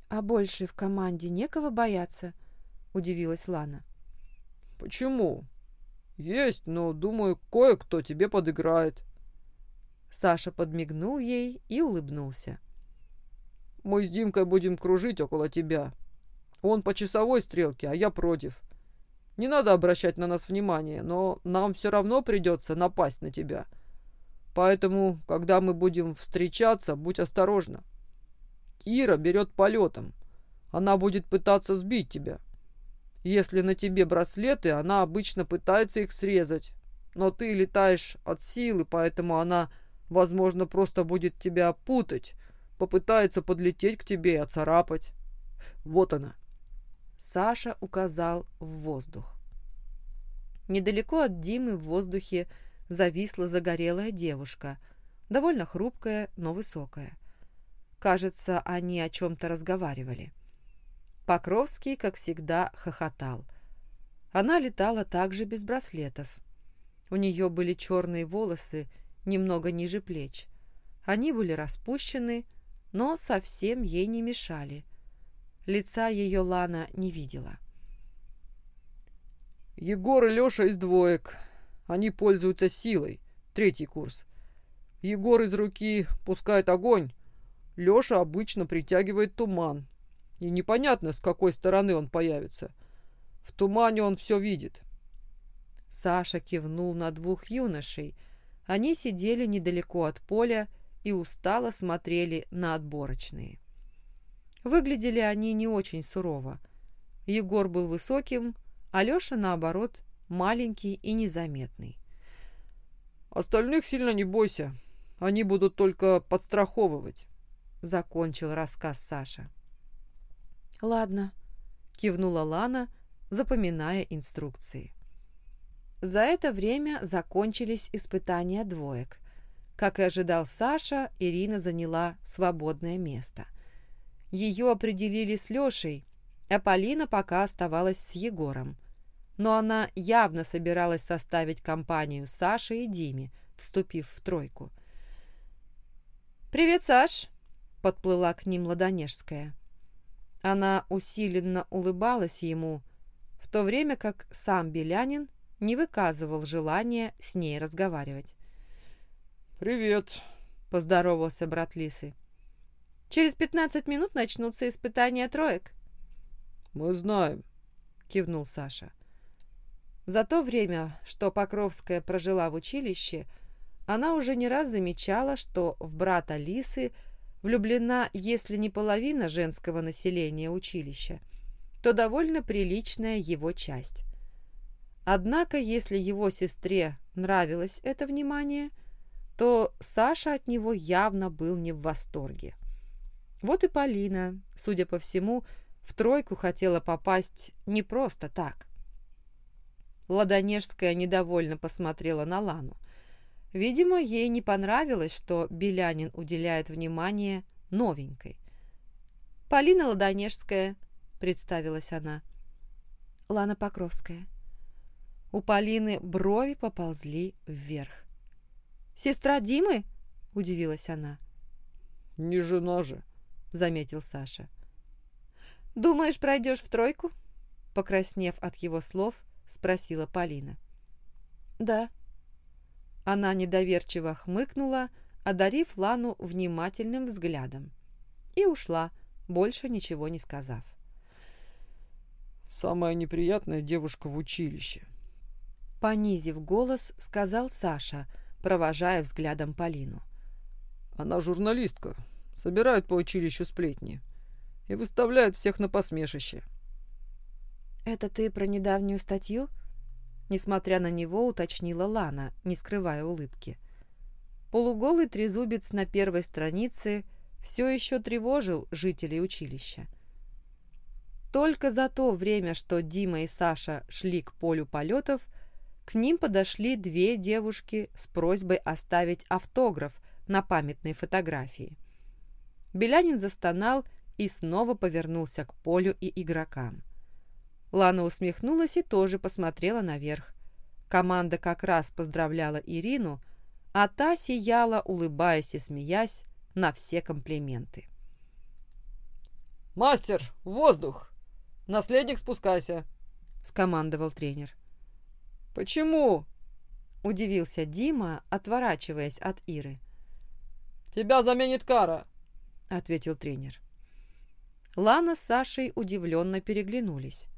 «А больше в команде некого бояться?» — удивилась Лана. «Почему? Есть, но, думаю, кое-кто тебе подыграет». Саша подмигнул ей и улыбнулся. «Мы с Димкой будем кружить около тебя. Он по часовой стрелке, а я против. Не надо обращать на нас внимание, но нам все равно придется напасть на тебя. Поэтому, когда мы будем встречаться, будь осторожна. Ира берет полетом. Она будет пытаться сбить тебя. Если на тебе браслеты, она обычно пытается их срезать. Но ты летаешь от силы, поэтому она, возможно, просто будет тебя путать, попытается подлететь к тебе и оцарапать. Вот она. Саша указал в воздух. Недалеко от Димы в воздухе зависла загорелая девушка, довольно хрупкая, но высокая. Кажется, они о чем-то разговаривали. Покровский, как всегда, хохотал. Она летала также без браслетов. У нее были черные волосы, немного ниже плеч. Они были распущены, но совсем ей не мешали. Лица ее Лана не видела. «Егор и Леша из двоек. Они пользуются силой. Третий курс. Егор из руки пускает огонь. Леша обычно притягивает туман. И непонятно, с какой стороны он появится. В тумане он все видит». Саша кивнул на двух юношей. Они сидели недалеко от поля и устало смотрели на отборочные. Выглядели они не очень сурово. Егор был высоким, а Леша, наоборот, маленький и незаметный. «Остальных сильно не бойся. Они будут только подстраховывать», — закончил рассказ Саша. «Ладно», — кивнула Лана, запоминая инструкции. За это время закончились испытания двоек. Как и ожидал Саша, Ирина заняла свободное место — ее определили с Лешей, а Полина пока оставалась с Егором. Но она явно собиралась составить компанию Саше и Диме, вступив в тройку. «Привет, Саш!» — подплыла к ним Ладонежская. Она усиленно улыбалась ему, в то время как сам Белянин не выказывал желания с ней разговаривать. «Привет!» — поздоровался брат Лисы. Через пятнадцать минут начнутся испытания троек. «Мы знаем», — кивнул Саша. За то время, что Покровская прожила в училище, она уже не раз замечала, что в брата Лисы влюблена, если не половина женского населения училища, то довольно приличная его часть. Однако, если его сестре нравилось это внимание, то Саша от него явно был не в восторге. Вот и Полина, судя по всему, в тройку хотела попасть не просто так. Ладонежская недовольно посмотрела на Лану. Видимо, ей не понравилось, что Белянин уделяет внимание новенькой. «Полина Ладонежская», — представилась она. «Лана Покровская». У Полины брови поползли вверх. «Сестра Димы?» — удивилась она. «Не жена же», — заметил Саша. «Думаешь, пройдешь в тройку?» Покраснев от его слов, спросила Полина. «Да». Она недоверчиво хмыкнула, одарив Лану внимательным взглядом. И ушла, больше ничего не сказав. «Самая неприятная девушка в училище», — понизив голос, сказал Саша, провожая взглядом Полину. «Она журналистка, собирают по училищу сплетни и выставляют всех на посмешище. «Это ты про недавнюю статью?» Несмотря на него, уточнила Лана, не скрывая улыбки. Полуголый трезубец на первой странице все еще тревожил жителей училища. Только за то время, что Дима и Саша шли к полю полетов, к ним подошли две девушки с просьбой оставить автограф на памятной фотографии. Белянин застонал и снова повернулся к полю и игрокам. Лана усмехнулась и тоже посмотрела наверх. Команда как раз поздравляла Ирину, а та сияла, улыбаясь и смеясь на все комплименты. «Мастер, воздух! Наследник, спускайся!» — скомандовал тренер. «Почему?» — удивился Дима, отворачиваясь от Иры. «Тебя заменит Кара», — ответил тренер. Лана с Сашей удивленно переглянулись.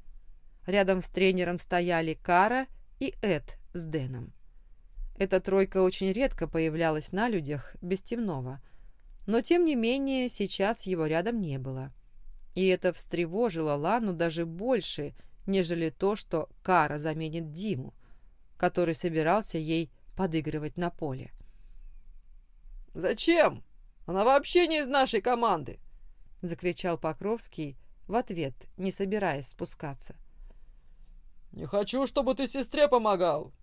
Рядом с тренером стояли Кара и Эд с Дэном. Эта тройка очень редко появлялась на людях без темного, но тем не менее сейчас его рядом не было. И это встревожило Лану даже больше, нежели то, что Кара заменит Диму, который собирался ей подыгрывать на поле. «Зачем? Она вообще не из нашей команды!» — закричал Покровский в ответ, не собираясь спускаться. «Не хочу, чтобы ты сестре помогал,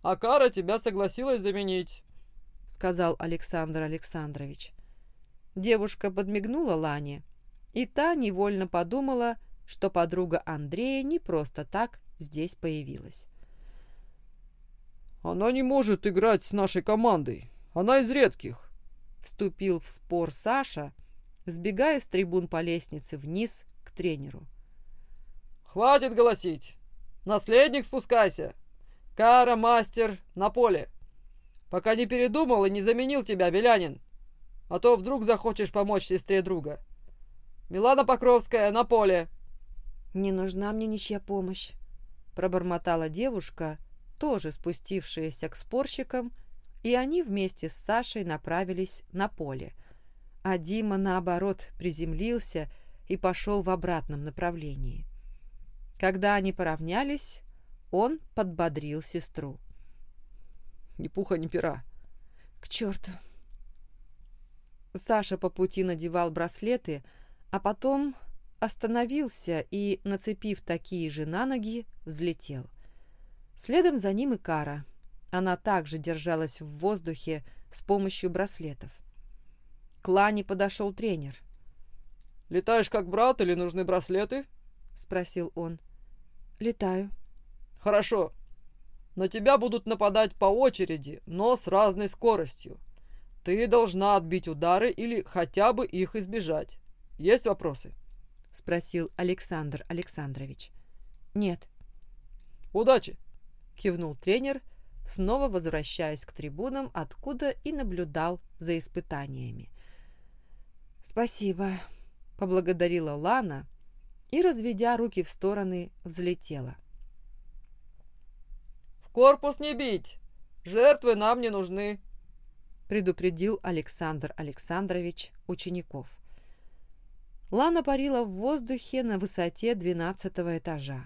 а Кара тебя согласилась заменить», — сказал Александр Александрович. Девушка подмигнула Лане, и та невольно подумала, что подруга Андрея не просто так здесь появилась. «Она не может играть с нашей командой. Она из редких», — вступил в спор Саша, сбегая с трибун по лестнице вниз к тренеру. «Хватит голосить! Наследник, спускайся! Кара, мастер, на поле! Пока не передумал и не заменил тебя, Белянин, а то вдруг захочешь помочь сестре друга. Милана Покровская, на поле!» «Не нужна мне ничья помощь», — пробормотала девушка, тоже спустившаяся к спорщикам, и они вместе с Сашей направились на поле, а Дима, наоборот, приземлился и пошел в обратном направлении. Когда они поравнялись, он подбодрил сестру. «Ни пуха, ни пера». «К черту!» Саша по пути надевал браслеты, а потом остановился и, нацепив такие же на ноги, взлетел. Следом за ним и Кара. Она также держалась в воздухе с помощью браслетов. К Лане подошел тренер. «Летаешь как брат или нужны браслеты?» — спросил он. «Летаю». «Хорошо. На тебя будут нападать по очереди, но с разной скоростью. Ты должна отбить удары или хотя бы их избежать. Есть вопросы?» — спросил Александр Александрович. «Нет». «Удачи!» — кивнул тренер, снова возвращаясь к трибунам, откуда и наблюдал за испытаниями. «Спасибо», — поблагодарила Лана, и, разведя руки в стороны, взлетела. «В корпус не бить! Жертвы нам не нужны!» предупредил Александр Александрович учеников. Лана парила в воздухе на высоте двенадцатого этажа.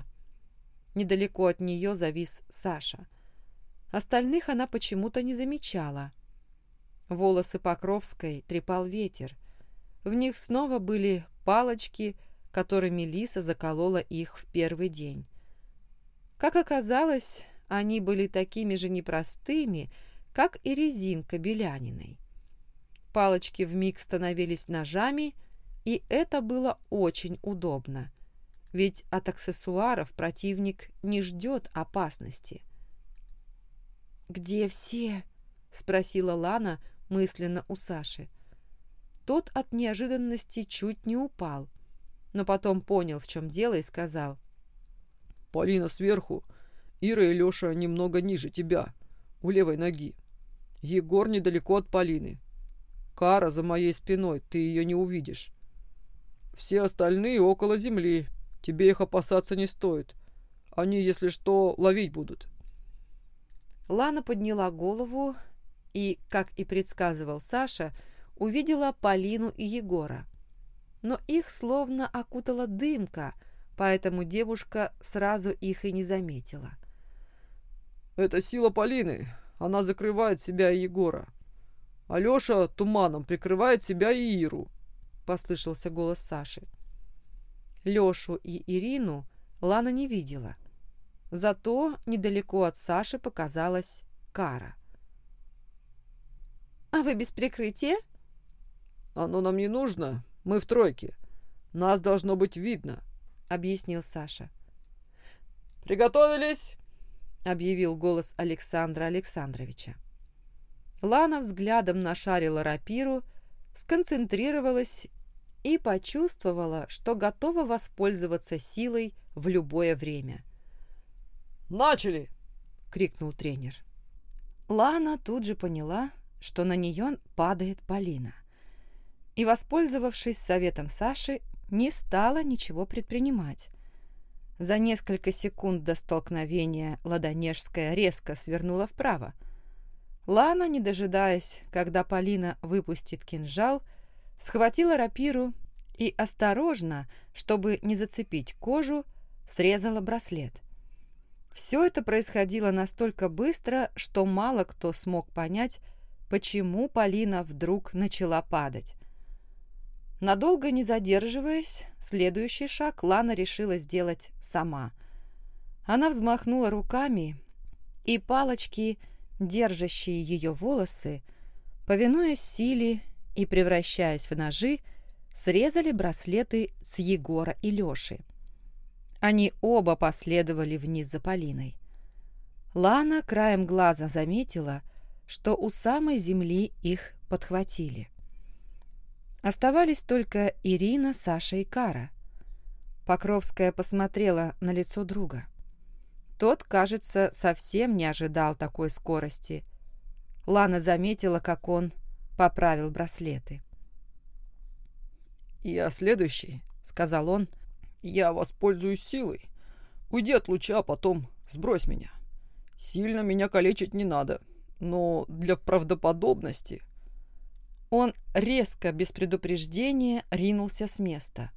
Недалеко от нее завис Саша. Остальных она почему-то не замечала. Волосы Покровской трепал ветер. В них снова были палочки которыми Лиса заколола их в первый день. Как оказалось, они были такими же непростыми, как и резинка Беляниной. Палочки вмиг становились ножами, и это было очень удобно, ведь от аксессуаров противник не ждет опасности. «Где все?» — спросила Лана мысленно у Саши. Тот от неожиданности чуть не упал но потом понял, в чем дело, и сказал. «Полина сверху, Ира и Леша немного ниже тебя, у левой ноги. Егор недалеко от Полины. Кара за моей спиной, ты ее не увидишь. Все остальные около земли, тебе их опасаться не стоит. Они, если что, ловить будут». Лана подняла голову и, как и предсказывал Саша, увидела Полину и Егора но их словно окутала дымка, поэтому девушка сразу их и не заметила. «Это сила Полины. Она закрывает себя и Егора. Алеша туманом прикрывает себя и Иру», — послышался голос Саши. Лешу и Ирину Лана не видела. Зато недалеко от Саши показалась Кара. «А вы без прикрытия?» «Оно нам не нужно. Мы в тройке. нас должно быть видно», — объяснил Саша. «Приготовились!» — объявил голос Александра Александровича. Лана взглядом нашарила рапиру, сконцентрировалась и почувствовала, что готова воспользоваться силой в любое время. «Начали!» — крикнул тренер. Лана тут же поняла, что на нее падает Полина. И, воспользовавшись советом Саши, не стала ничего предпринимать. За несколько секунд до столкновения Ладонежская резко свернула вправо. Лана, не дожидаясь, когда Полина выпустит кинжал, схватила рапиру и осторожно, чтобы не зацепить кожу, срезала браслет. Все это происходило настолько быстро, что мало кто смог понять, почему Полина вдруг начала падать. Надолго не задерживаясь, следующий шаг Лана решила сделать сама. Она взмахнула руками, и палочки, держащие ее волосы, повинуясь силе и превращаясь в ножи, срезали браслеты с Егора и Леши. Они оба последовали вниз за Полиной. Лана краем глаза заметила, что у самой земли их подхватили. Оставались только Ирина, Саша и Кара. Покровская посмотрела на лицо друга. Тот, кажется, совсем не ожидал такой скорости. Лана заметила, как он поправил браслеты. «Я следующий», — сказал он. «Я воспользуюсь силой. Уйди от луча, а потом сбрось меня. Сильно меня калечить не надо, но для правдоподобности он резко, без предупреждения, ринулся с места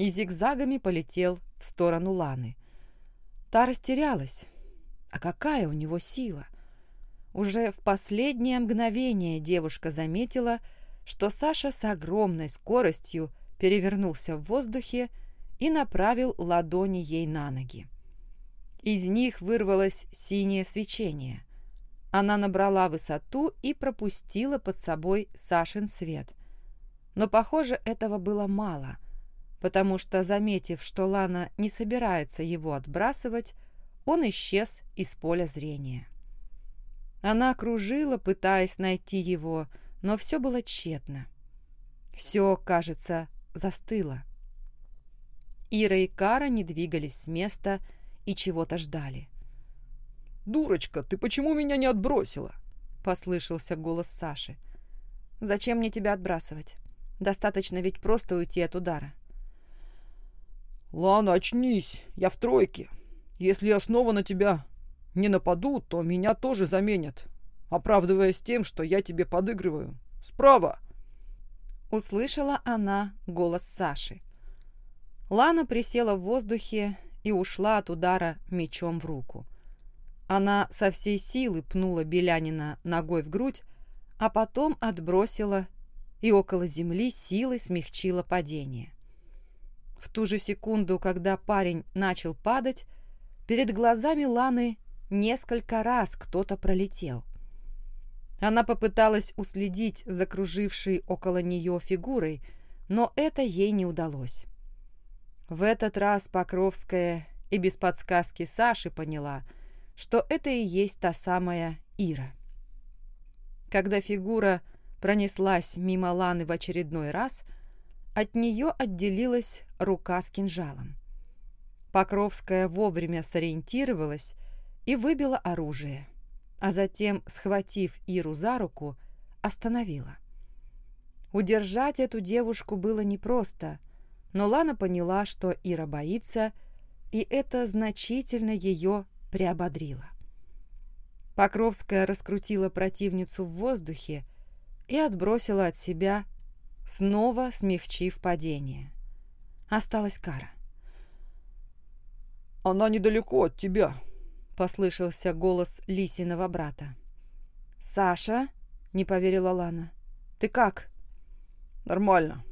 и зигзагами полетел в сторону Ланы. Та растерялась. А какая у него сила? Уже в последнее мгновение девушка заметила, что Саша с огромной скоростью перевернулся в воздухе и направил ладони ей на ноги. Из них вырвалось синее свечение. Она набрала высоту и пропустила под собой Сашин свет. Но, похоже, этого было мало, потому что, заметив, что Лана не собирается его отбрасывать, он исчез из поля зрения. Она кружила, пытаясь найти его, но все было тщетно. Все, кажется, застыло. Ира и Кара не двигались с места и чего-то ждали. «Дурочка, ты почему меня не отбросила?» — послышался голос Саши. «Зачем мне тебя отбрасывать? Достаточно ведь просто уйти от удара». «Лана, очнись, я в тройке. Если я снова на тебя не нападу, то меня тоже заменят, оправдываясь тем, что я тебе подыгрываю. Справа!» Услышала она голос Саши. Лана присела в воздухе и ушла от удара мечом в руку. Она со всей силы пнула Белянина ногой в грудь, а потом отбросила и около земли силой смягчила падение. В ту же секунду, когда парень начал падать, перед глазами Ланы несколько раз кто-то пролетел. Она попыталась уследить за кружившей около нее фигурой, но это ей не удалось. В этот раз Покровская и без подсказки Саши поняла — что это и есть та самая Ира. Когда фигура пронеслась мимо Ланы в очередной раз, от нее отделилась рука с кинжалом. Покровская вовремя сориентировалась и выбила оружие, а затем, схватив Иру за руку, остановила. Удержать эту девушку было непросто, но Лана поняла, что Ира боится, и это значительно ее приободрила. Покровская раскрутила противницу в воздухе и отбросила от себя, снова смягчив падение. Осталась кара. «Она недалеко от тебя», — послышался голос Лисиного брата. «Саша?» — не поверила Лана. «Ты как?» «Нормально.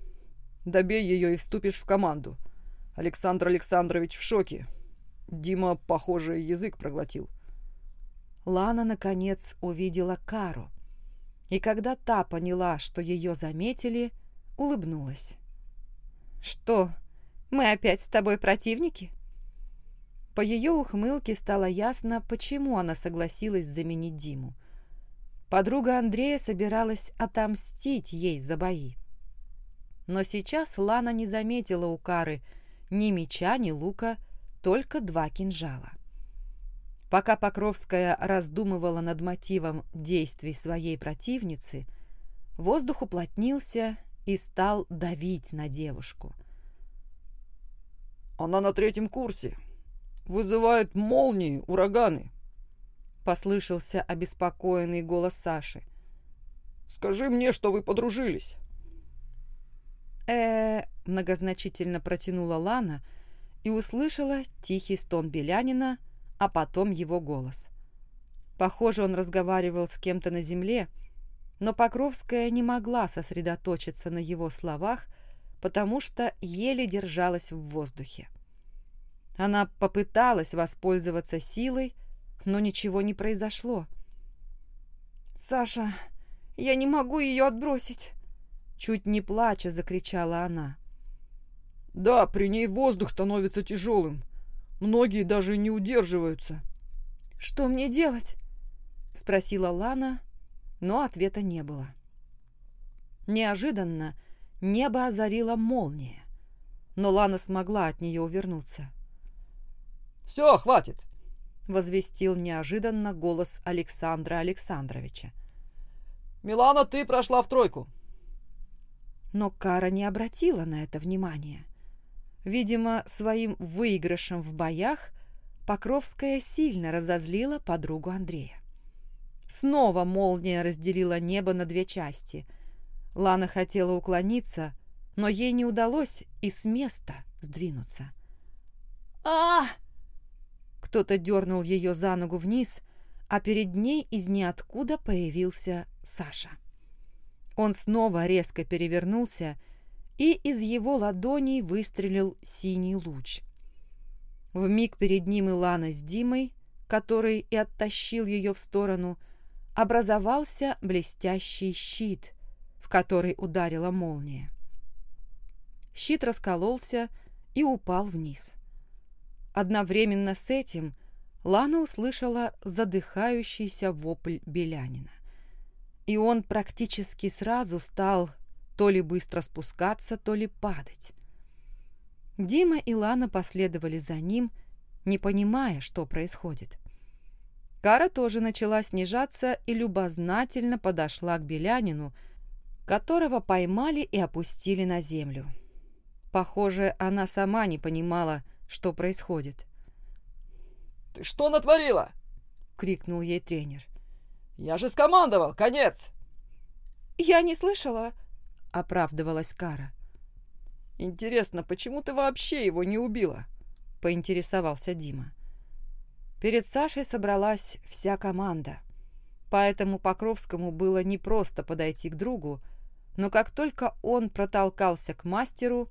Добей ее и вступишь в команду. Александр Александрович в шоке. Дима, похоже, язык проглотил. Лана, наконец, увидела Кару. И когда та поняла, что ее заметили, улыбнулась. «Что, мы опять с тобой противники?» По ее ухмылке стало ясно, почему она согласилась заменить Диму. Подруга Андрея собиралась отомстить ей за бои. Но сейчас Лана не заметила у Кары ни меча, ни лука, только два кинжала. Пока Покровская раздумывала над мотивом действий своей противницы, воздух уплотнился и стал давить на девушку. «Она на третьем курсе. Вызывает молнии, ураганы», — послышался обеспокоенный голос Саши. «Скажи мне, что вы подружились». э многозначительно протянула Лана и услышала тихий стон Белянина, а потом его голос. Похоже, он разговаривал с кем-то на земле, но Покровская не могла сосредоточиться на его словах, потому что еле держалась в воздухе. Она попыталась воспользоваться силой, но ничего не произошло. «Саша, я не могу ее отбросить!» Чуть не плача закричала она. «Да, при ней воздух становится тяжелым. Многие даже не удерживаются». «Что мне делать?» Спросила Лана, но ответа не было. Неожиданно небо озарила молния, но Лана смогла от нее увернуться. «Все, хватит!» — возвестил неожиданно голос Александра Александровича. «Милана, ты прошла в тройку!» Но Кара не обратила на это внимания. Видимо, своим выигрышем в боях Покровская сильно разозлила подругу Андрея. Снова молния разделила небо на две части. Лана хотела уклониться, но ей не удалось и с места сдвинуться. а Кто-то дернул ее за ногу вниз, а перед ней из ниоткуда появился Саша. Он снова резко перевернулся, и из его ладоней выстрелил синий луч. В миг перед ним Илана с Димой, который и оттащил ее в сторону, образовался блестящий щит, в который ударила молния. Щит раскололся и упал вниз. Одновременно с этим Лана услышала задыхающийся вопль Белянина. И он практически сразу стал то ли быстро спускаться, то ли падать. Дима и Лана последовали за ним, не понимая, что происходит. Кара тоже начала снижаться и любознательно подошла к Белянину, которого поймали и опустили на землю. Похоже, она сама не понимала, что происходит. «Ты что натворила?» — крикнул ей тренер. «Я же скомандовал! Конец!» «Я не слышала!» — оправдывалась Кара. «Интересно, почему ты вообще его не убила?» — поинтересовался Дима. Перед Сашей собралась вся команда. Поэтому Покровскому было непросто подойти к другу, но как только он протолкался к мастеру,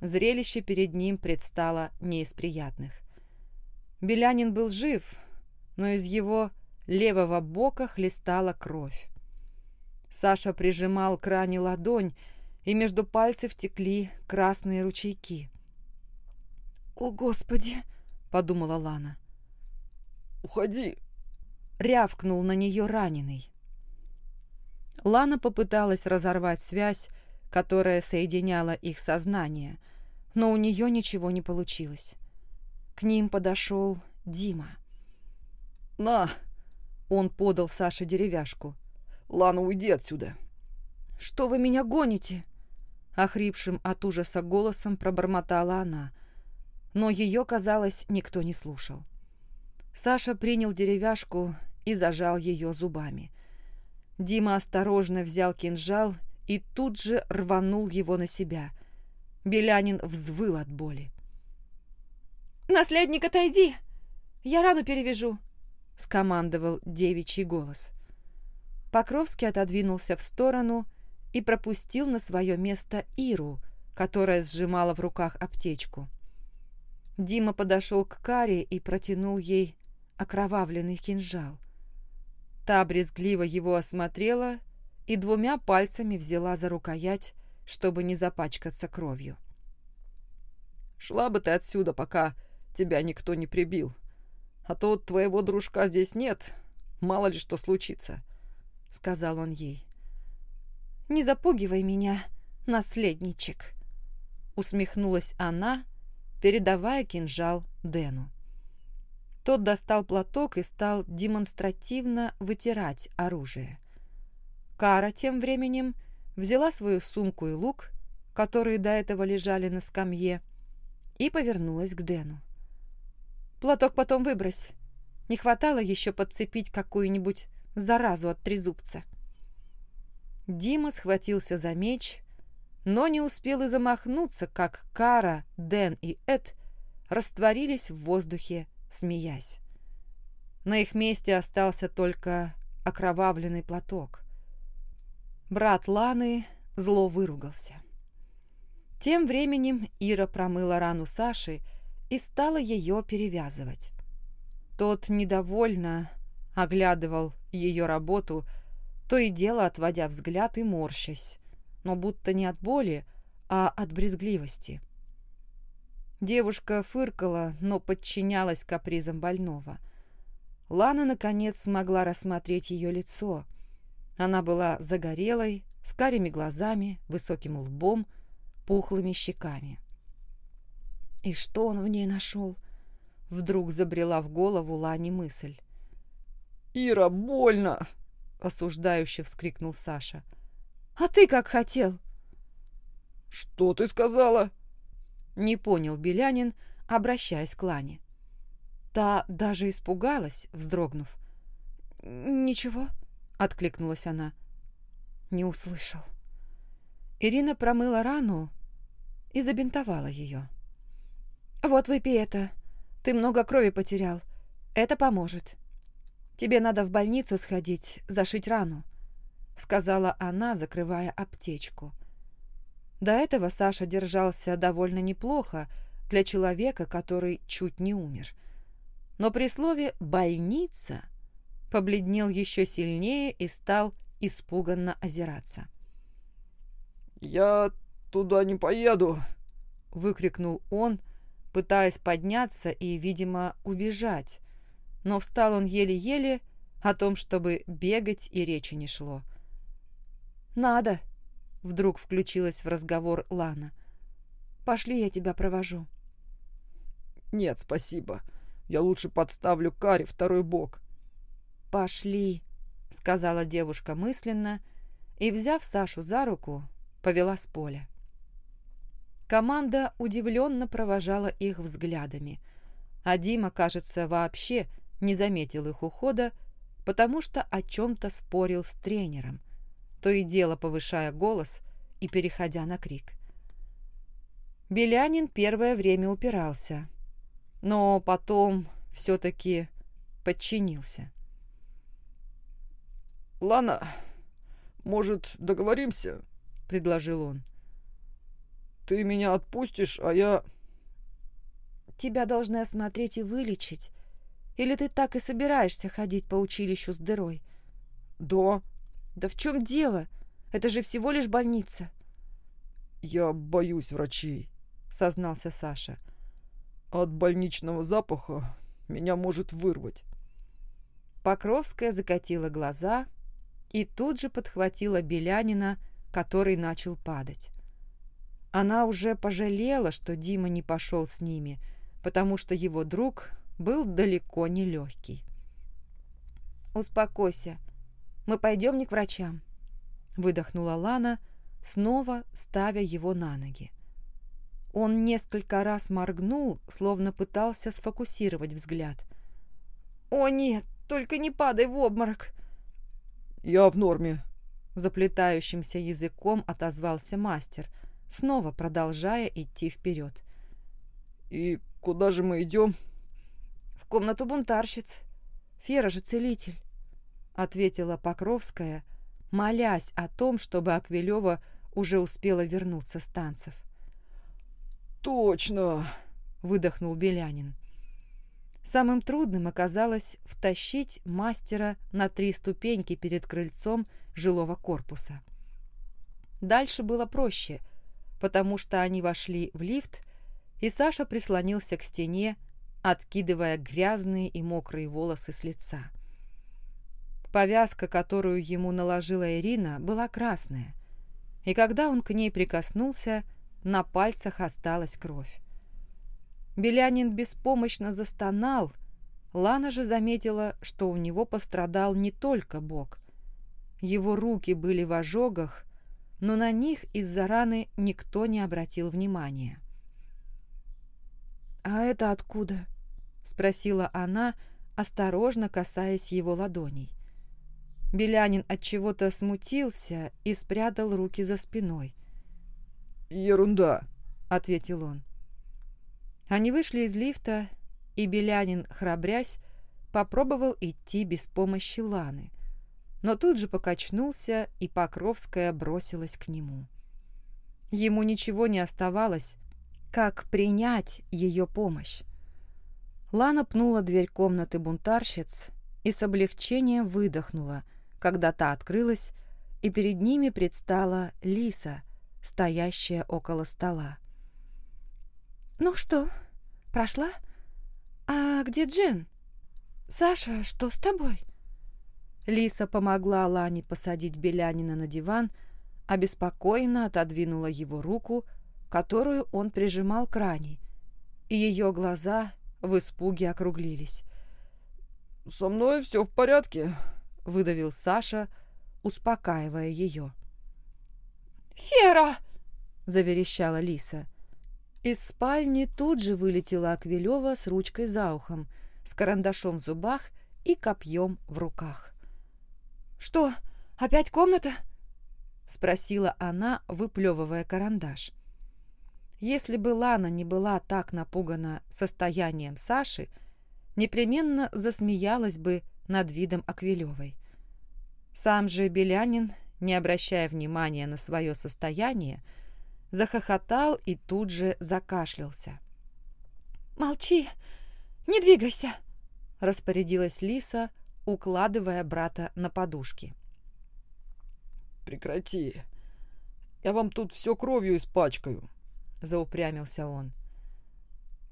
зрелище перед ним предстало не из приятных. Белянин был жив, но из его левого бока хлестала кровь. Саша прижимал к ране ладонь, и между пальцев текли красные ручейки. «О, Господи!» — подумала Лана. «Уходи!» — рявкнул на нее раненый. Лана попыталась разорвать связь, которая соединяла их сознание, но у нее ничего не получилось. К ним подошел Дима. «На!» — он подал Саше деревяшку. «Лана, уйди отсюда!» «Что вы меня гоните?» Охрипшим от ужаса голосом пробормотала она, но ее, казалось, никто не слушал. Саша принял деревяшку и зажал ее зубами. Дима осторожно взял кинжал и тут же рванул его на себя. Белянин взвыл от боли. «Наследник, отойди! Я рану перевяжу!» — скомандовал девичий голос. Покровский отодвинулся в сторону и пропустил на свое место Иру, которая сжимала в руках аптечку. Дима подошел к Каре и протянул ей окровавленный кинжал. Та брезгливо его осмотрела и двумя пальцами взяла за рукоять, чтобы не запачкаться кровью. Шла бы ты отсюда, пока тебя никто не прибил. А то твоего дружка здесь нет, мало ли что случится», — сказал он ей. «Не запугивай меня, наследничек», — усмехнулась она, передавая кинжал Дэну. Тот достал платок и стал демонстративно вытирать оружие. Кара тем временем взяла свою сумку и лук, которые до этого лежали на скамье, и повернулась к Дэну. «Платок потом выбрось. Не хватало еще подцепить какую-нибудь заразу от трезубца». Дима схватился за меч, но не успел и замахнуться, как Кара, Дэн и Эд растворились в воздухе, смеясь. На их месте остался только окровавленный платок. Брат Ланы зло выругался. Тем временем Ира промыла рану Саши и стала ее перевязывать. Тот недовольно оглядывал ее работу, то и дело отводя взгляд и морщась, но будто не от боли, а от брезгливости. Девушка фыркала, но подчинялась капризам больного. Лана, наконец, смогла рассмотреть ее лицо. Она была загорелой, с карими глазами, высоким лбом, пухлыми щеками. И что он в ней нашел? Вдруг забрела в голову Лане мысль. «Ира, больно!» — осуждающе вскрикнул Саша. «А ты как хотел?» «Что ты сказала?» Не понял Белянин, обращаясь к Лане. Та даже испугалась, вздрогнув. «Ничего», — откликнулась она. Не услышал. Ирина промыла рану и забинтовала ее. «Вот выпей это. Ты много крови потерял. Это поможет. Тебе надо в больницу сходить, зашить рану», — сказала она, закрывая аптечку. До этого Саша держался довольно неплохо для человека, который чуть не умер. Но при слове «больница» побледнел еще сильнее и стал испуганно озираться. «Я туда не поеду!» — выкрикнул он, пытаясь подняться и, видимо, убежать. Но встал он еле-еле, о том, чтобы бегать и речи не шло. «Надо!» — вдруг включилась в разговор Лана. «Пошли, я тебя провожу». «Нет, спасибо. Я лучше подставлю Каре второй бок». «Пошли», — сказала девушка мысленно, и, взяв Сашу за руку, повела с поля. Команда удивленно провожала их взглядами, а Дима, кажется, вообще не заметил их ухода, потому что о чем-то спорил с тренером, то и дело повышая голос и переходя на крик. Белянин первое время упирался, но потом все-таки подчинился. «Лана, может, договоримся?» — предложил он. «Ты меня отпустишь, а я...» «Тебя должны осмотреть и вылечить. Или ты так и собираешься ходить по училищу с дырой?» «Да». «Да в чем дело? Это же всего лишь больница». «Я боюсь врачей», — сознался Саша. «От больничного запаха меня может вырвать». Покровская закатила глаза и тут же подхватила Белянина, который начал падать. Она уже пожалела, что Дима не пошел с ними, потому что его друг был далеко не легкий. «Успокойся, мы пойдем не к врачам», — выдохнула Лана, снова ставя его на ноги. Он несколько раз моргнул, словно пытался сфокусировать взгляд. «О нет, только не падай в обморок!» «Я в норме», Заплетающимся языком отозвался мастер, снова продолжая идти вперед. «И куда же мы идем?» «В комнату бунтарщиц. Фера же целитель», — ответила Покровская, молясь о том, чтобы Аквилева уже успела вернуться с танцев. «Точно!» — выдохнул Белянин. Самым трудным оказалось втащить мастера на три ступеньки перед крыльцом жилого корпуса. Дальше было проще, потому что они вошли в лифт, и Саша прислонился к стене, откидывая грязные и мокрые волосы с лица. Повязка, которую ему наложила Ирина, была красная, и когда он к ней прикоснулся, на пальцах осталась кровь. Белянин беспомощно застонал, Лана же заметила, что у него пострадал не только бок. Его руки были в ожогах, но на них из-за раны никто не обратил внимания. «А это откуда?» — спросила она, осторожно касаясь его ладоней. Белянин от чего-то смутился и спрятал руки за спиной. «Ерунда», — ответил он. Они вышли из лифта, и Белянин, храбрясь, попробовал идти без помощи Ланы, но тут же покачнулся, и Покровская бросилась к нему. Ему ничего не оставалось, как принять ее помощь. Лана пнула дверь комнаты бунтарщиц и с облегчением выдохнула, когда та открылась, и перед ними предстала Лиса, стоящая около стола. «Ну что, прошла? А где Джен? Саша, что с тобой?» Лиса помогла Лане посадить Белянина на диван, обеспокоенно отодвинула его руку, которую он прижимал к ране, и ее глаза в испуге округлились. «Со мной все в порядке», — выдавил Саша, успокаивая ее. «Фера!» — заверещала Лиса. Из спальни тут же вылетела Аквилева с ручкой за ухом, с карандашом в зубах и копьем в руках. «Что, опять комната?» — спросила она, выплевывая карандаш. Если бы Лана не была так напугана состоянием Саши, непременно засмеялась бы над видом Аквилевой. Сам же Белянин, не обращая внимания на свое состояние, захохотал и тут же закашлялся. «Молчи! Не двигайся!» — распорядилась Лиса, укладывая брата на подушки. «Прекрати! Я вам тут все кровью испачкаю!» Заупрямился он.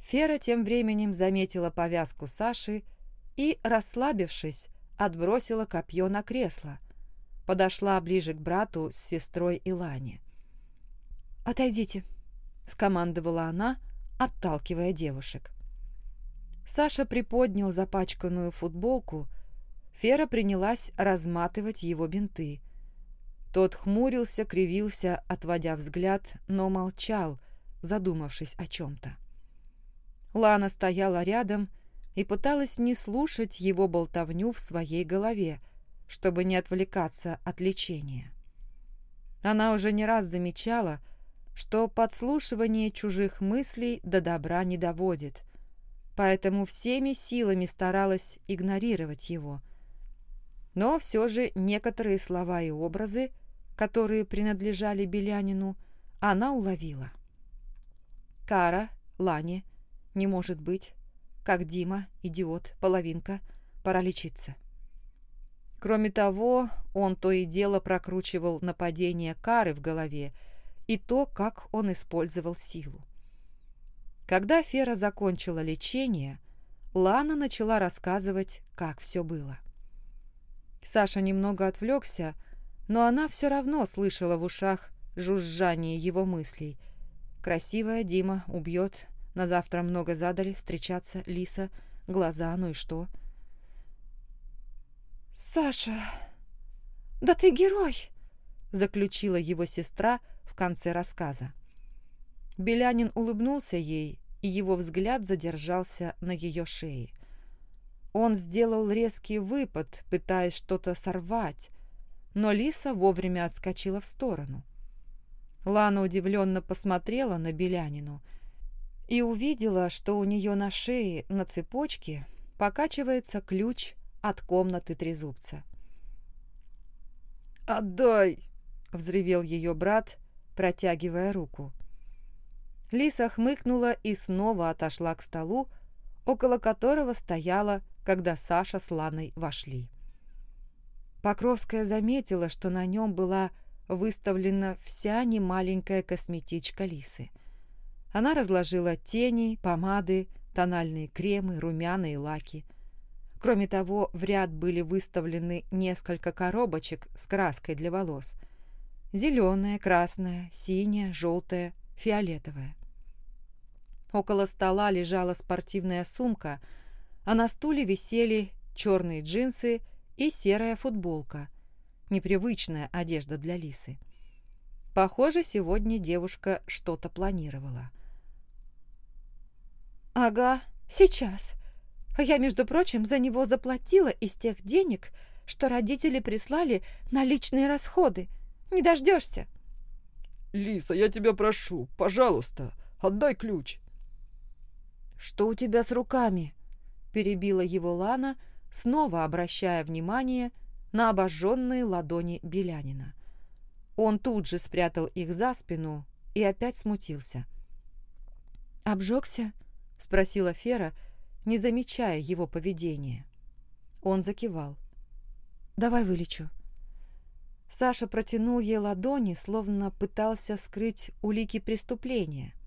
Фера тем временем заметила повязку Саши и, расслабившись, отбросила копье на кресло. Подошла ближе к брату с сестрой Илане. «Отойдите», — скомандовала она, отталкивая девушек. Саша приподнял запачканную футболку. Фера принялась разматывать его бинты. Тот хмурился, кривился, отводя взгляд, но молчал — задумавшись о чем-то. Лана стояла рядом и пыталась не слушать его болтовню в своей голове, чтобы не отвлекаться от лечения. Она уже не раз замечала, что подслушивание чужих мыслей до добра не доводит, поэтому всеми силами старалась игнорировать его. Но все же некоторые слова и образы, которые принадлежали Белянину, она уловила. Кара, Лани, не может быть. Как Дима, идиот, половинка, пора лечиться. Кроме того, он то и дело прокручивал нападение Кары в голове и то, как он использовал силу. Когда Фера закончила лечение, Лана начала рассказывать, как все было. Саша немного отвлекся, но она все равно слышала в ушах жужжание его мыслей – Красивая Дима убьет. На завтра много задали. Встречаться. Лиса. Глаза. Ну и что? «Саша, да ты герой!» Заключила его сестра в конце рассказа. Белянин улыбнулся ей, и его взгляд задержался на ее шее. Он сделал резкий выпад, пытаясь что-то сорвать, но Лиса вовремя отскочила в сторону. Лана удивленно посмотрела на Белянину и увидела, что у нее на шее на цепочке покачивается ключ от комнаты трезубца. «Отдай!» — взревел ее брат, протягивая руку. Лиса хмыкнула и снова отошла к столу, около которого стояла, когда Саша с Ланой вошли. Покровская заметила, что на нем была выставлена вся немаленькая косметичка Лисы. Она разложила тени, помады, тональные кремы, румяна и лаки. Кроме того, в ряд были выставлены несколько коробочек с краской для волос. Зеленая, красная, синяя, желтая, фиолетовая. Около стола лежала спортивная сумка, а на стуле висели черные джинсы и серая футболка. Непривычная одежда для Лисы. Похоже, сегодня девушка что-то планировала. «Ага, сейчас. А я, между прочим, за него заплатила из тех денег, что родители прислали на личные расходы. Не дождешься». «Лиса, я тебя прошу, пожалуйста, отдай ключ». «Что у тебя с руками?» – перебила его Лана, снова обращая внимание на обожженные ладони Белянина. Он тут же спрятал их за спину и опять смутился. «Обжегся?» – спросила Фера, не замечая его поведения. Он закивал. «Давай вылечу». Саша протянул ей ладони, словно пытался скрыть улики преступления –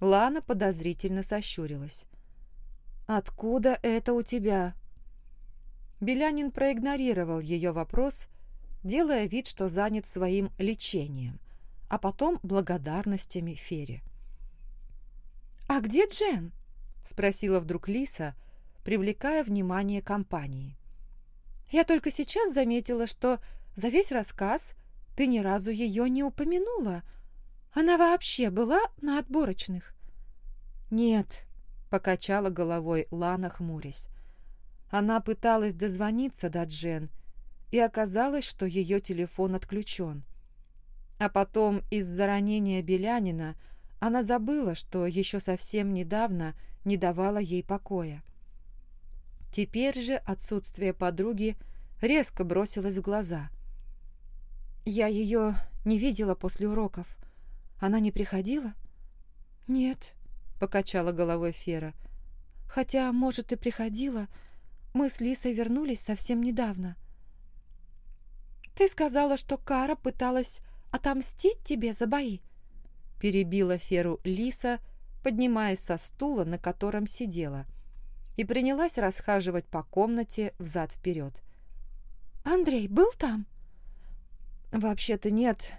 Лана подозрительно сощурилась. «Откуда это у тебя?» Белянин проигнорировал ее вопрос, делая вид, что занят своим лечением, а потом благодарностями Фере. «А где Джен?» – спросила вдруг Лиса, привлекая внимание компании. «Я только сейчас заметила, что за весь рассказ ты ни разу ее не упомянула, она вообще была на отборочных? Нет, покачала головой Лана, хмурясь. Она пыталась дозвониться до Джен, и оказалось, что ее телефон отключен. А потом из-за ранения Белянина она забыла, что еще совсем недавно не давала ей покоя. Теперь же отсутствие подруги резко бросилось в глаза. «Я ее не видела после уроков. Она не приходила? Нет, покачала головой Фера. Хотя, может, и приходила. Мы с Лисой вернулись совсем недавно. Ты сказала, что Кара пыталась отомстить тебе за бои? Перебила Феру Лиса, поднимаясь со стула, на котором сидела, и принялась расхаживать по комнате взад-вперед. «Андрей был там?» «Вообще-то нет.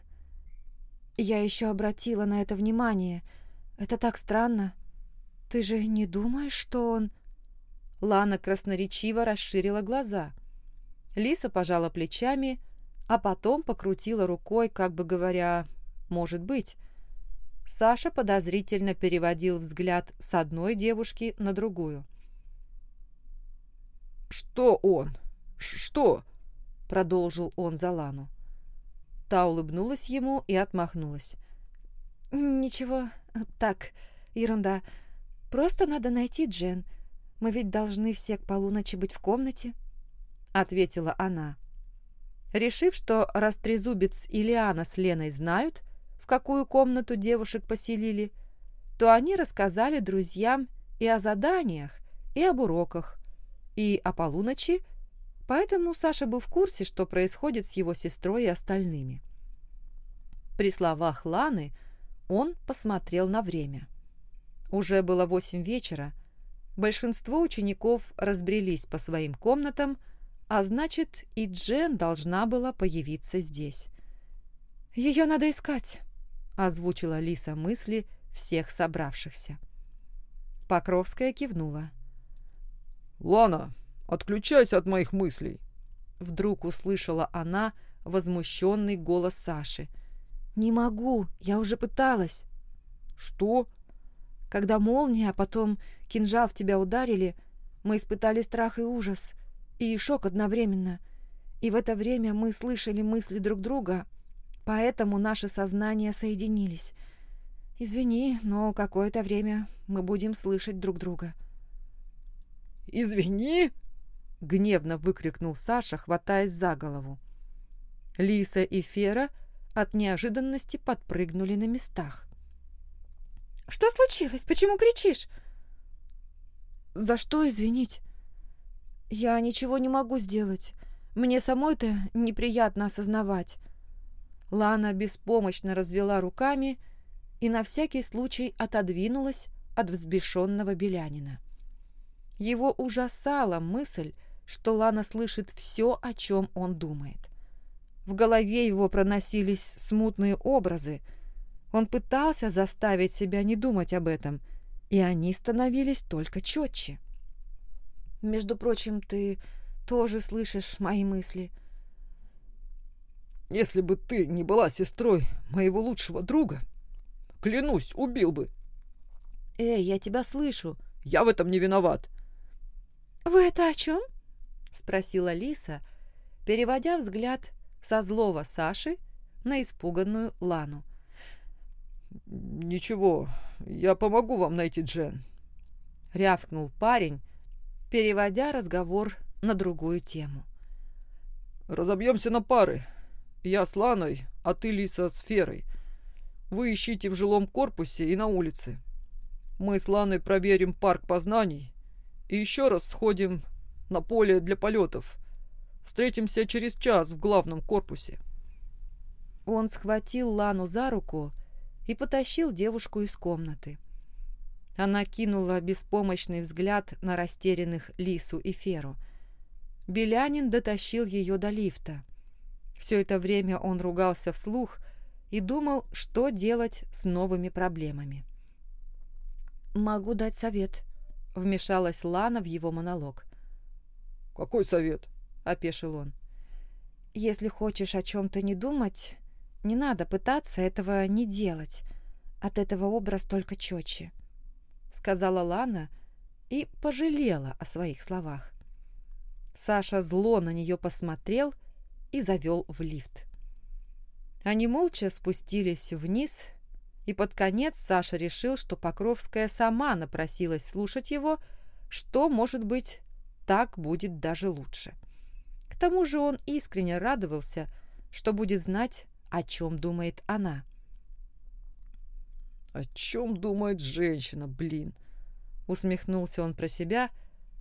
Я еще обратила на это внимание. Это так странно. Ты же не думаешь, что он...» Лана красноречиво расширила глаза. Лиса пожала плечами, а потом покрутила рукой, как бы говоря «может быть». Саша подозрительно переводил взгляд с одной девушки на другую. «Что он? Что?» — продолжил он за Лану. Та улыбнулась ему и отмахнулась. «Ничего, так, ерунда. Просто надо найти Джен. Мы ведь должны все к полуночи быть в комнате», — ответила она. Решив, что Растрезубец и Лиана с Леной знают, в какую комнату девушек поселили, то они рассказали друзьям и о заданиях, и об уроках, и о полуночи, Поэтому Саша был в курсе, что происходит с его сестрой и остальными. При словах Ланы он посмотрел на время. Уже было восемь вечера. Большинство учеников разбрелись по своим комнатам, а значит, и Джен должна была появиться здесь. «Ее надо искать», — озвучила Лиса мысли всех собравшихся. Покровская кивнула. «Лана, Отключайся от моих мыслей!» Вдруг услышала она возмущенный голос Саши. «Не могу, я уже пыталась». «Что?» «Когда молния, а потом кинжал в тебя ударили, мы испытали страх и ужас, и шок одновременно. И в это время мы слышали мысли друг друга, поэтому наши сознания соединились. Извини, но какое-то время мы будем слышать друг друга». «Извини?» — гневно выкрикнул Саша, хватаясь за голову. Лиса и Фера от неожиданности подпрыгнули на местах. «Что случилось? Почему кричишь?» «За что извинить? Я ничего не могу сделать. Мне самой-то неприятно осознавать». Лана беспомощно развела руками и на всякий случай отодвинулась от взбешенного Белянина. Его ужасала мысль, что Лана слышит все, о чем он думает. В голове его проносились смутные образы. Он пытался заставить себя не думать об этом, и они становились только четче. «Между прочим, ты тоже слышишь мои мысли?» «Если бы ты не была сестрой моего лучшего друга, клянусь, убил бы». «Эй, я тебя слышу». «Я в этом не виноват». «Вы это о чем?» — спросила Лиса, переводя взгляд со злого Саши на испуганную Лану. «Ничего, я помогу вам найти Джен», — рявкнул парень, переводя разговор на другую тему. «Разобьемся на пары. Я с Ланой, а ты, Лиса, с Ферой. Вы ищите в жилом корпусе и на улице. Мы с Ланой проверим парк познаний и еще раз сходим на поле для полетов. Встретимся через час в главном корпусе». Он схватил Лану за руку и потащил девушку из комнаты. Она кинула беспомощный взгляд на растерянных Лису и Феру. Белянин дотащил ее до лифта. Все это время он ругался вслух и думал, что делать с новыми проблемами. «Могу дать совет», — вмешалась Лана в его монолог. «Какой совет?» — опешил он. «Если хочешь о чем-то не думать, не надо пытаться этого не делать. От этого образ только четче», — сказала Лана и пожалела о своих словах. Саша зло на нее посмотрел и завел в лифт. Они молча спустились вниз, и под конец Саша решил, что Покровская сама напросилась слушать его, что, может быть, так будет даже лучше. К тому же он искренне радовался, что будет знать, о чем думает она. «О чем думает женщина, блин?» Усмехнулся он про себя,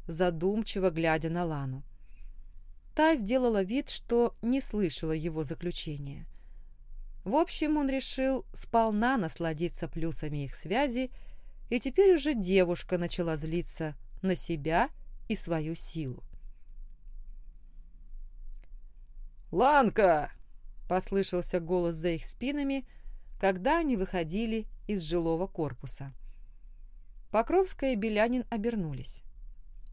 задумчиво глядя на Лану. Та сделала вид, что не слышала его заключения. В общем, он решил сполна насладиться плюсами их связи, и теперь уже девушка начала злиться на себя и свою силу. «Ланка!» — послышался голос за их спинами, когда они выходили из жилого корпуса. Покровская и Белянин обернулись.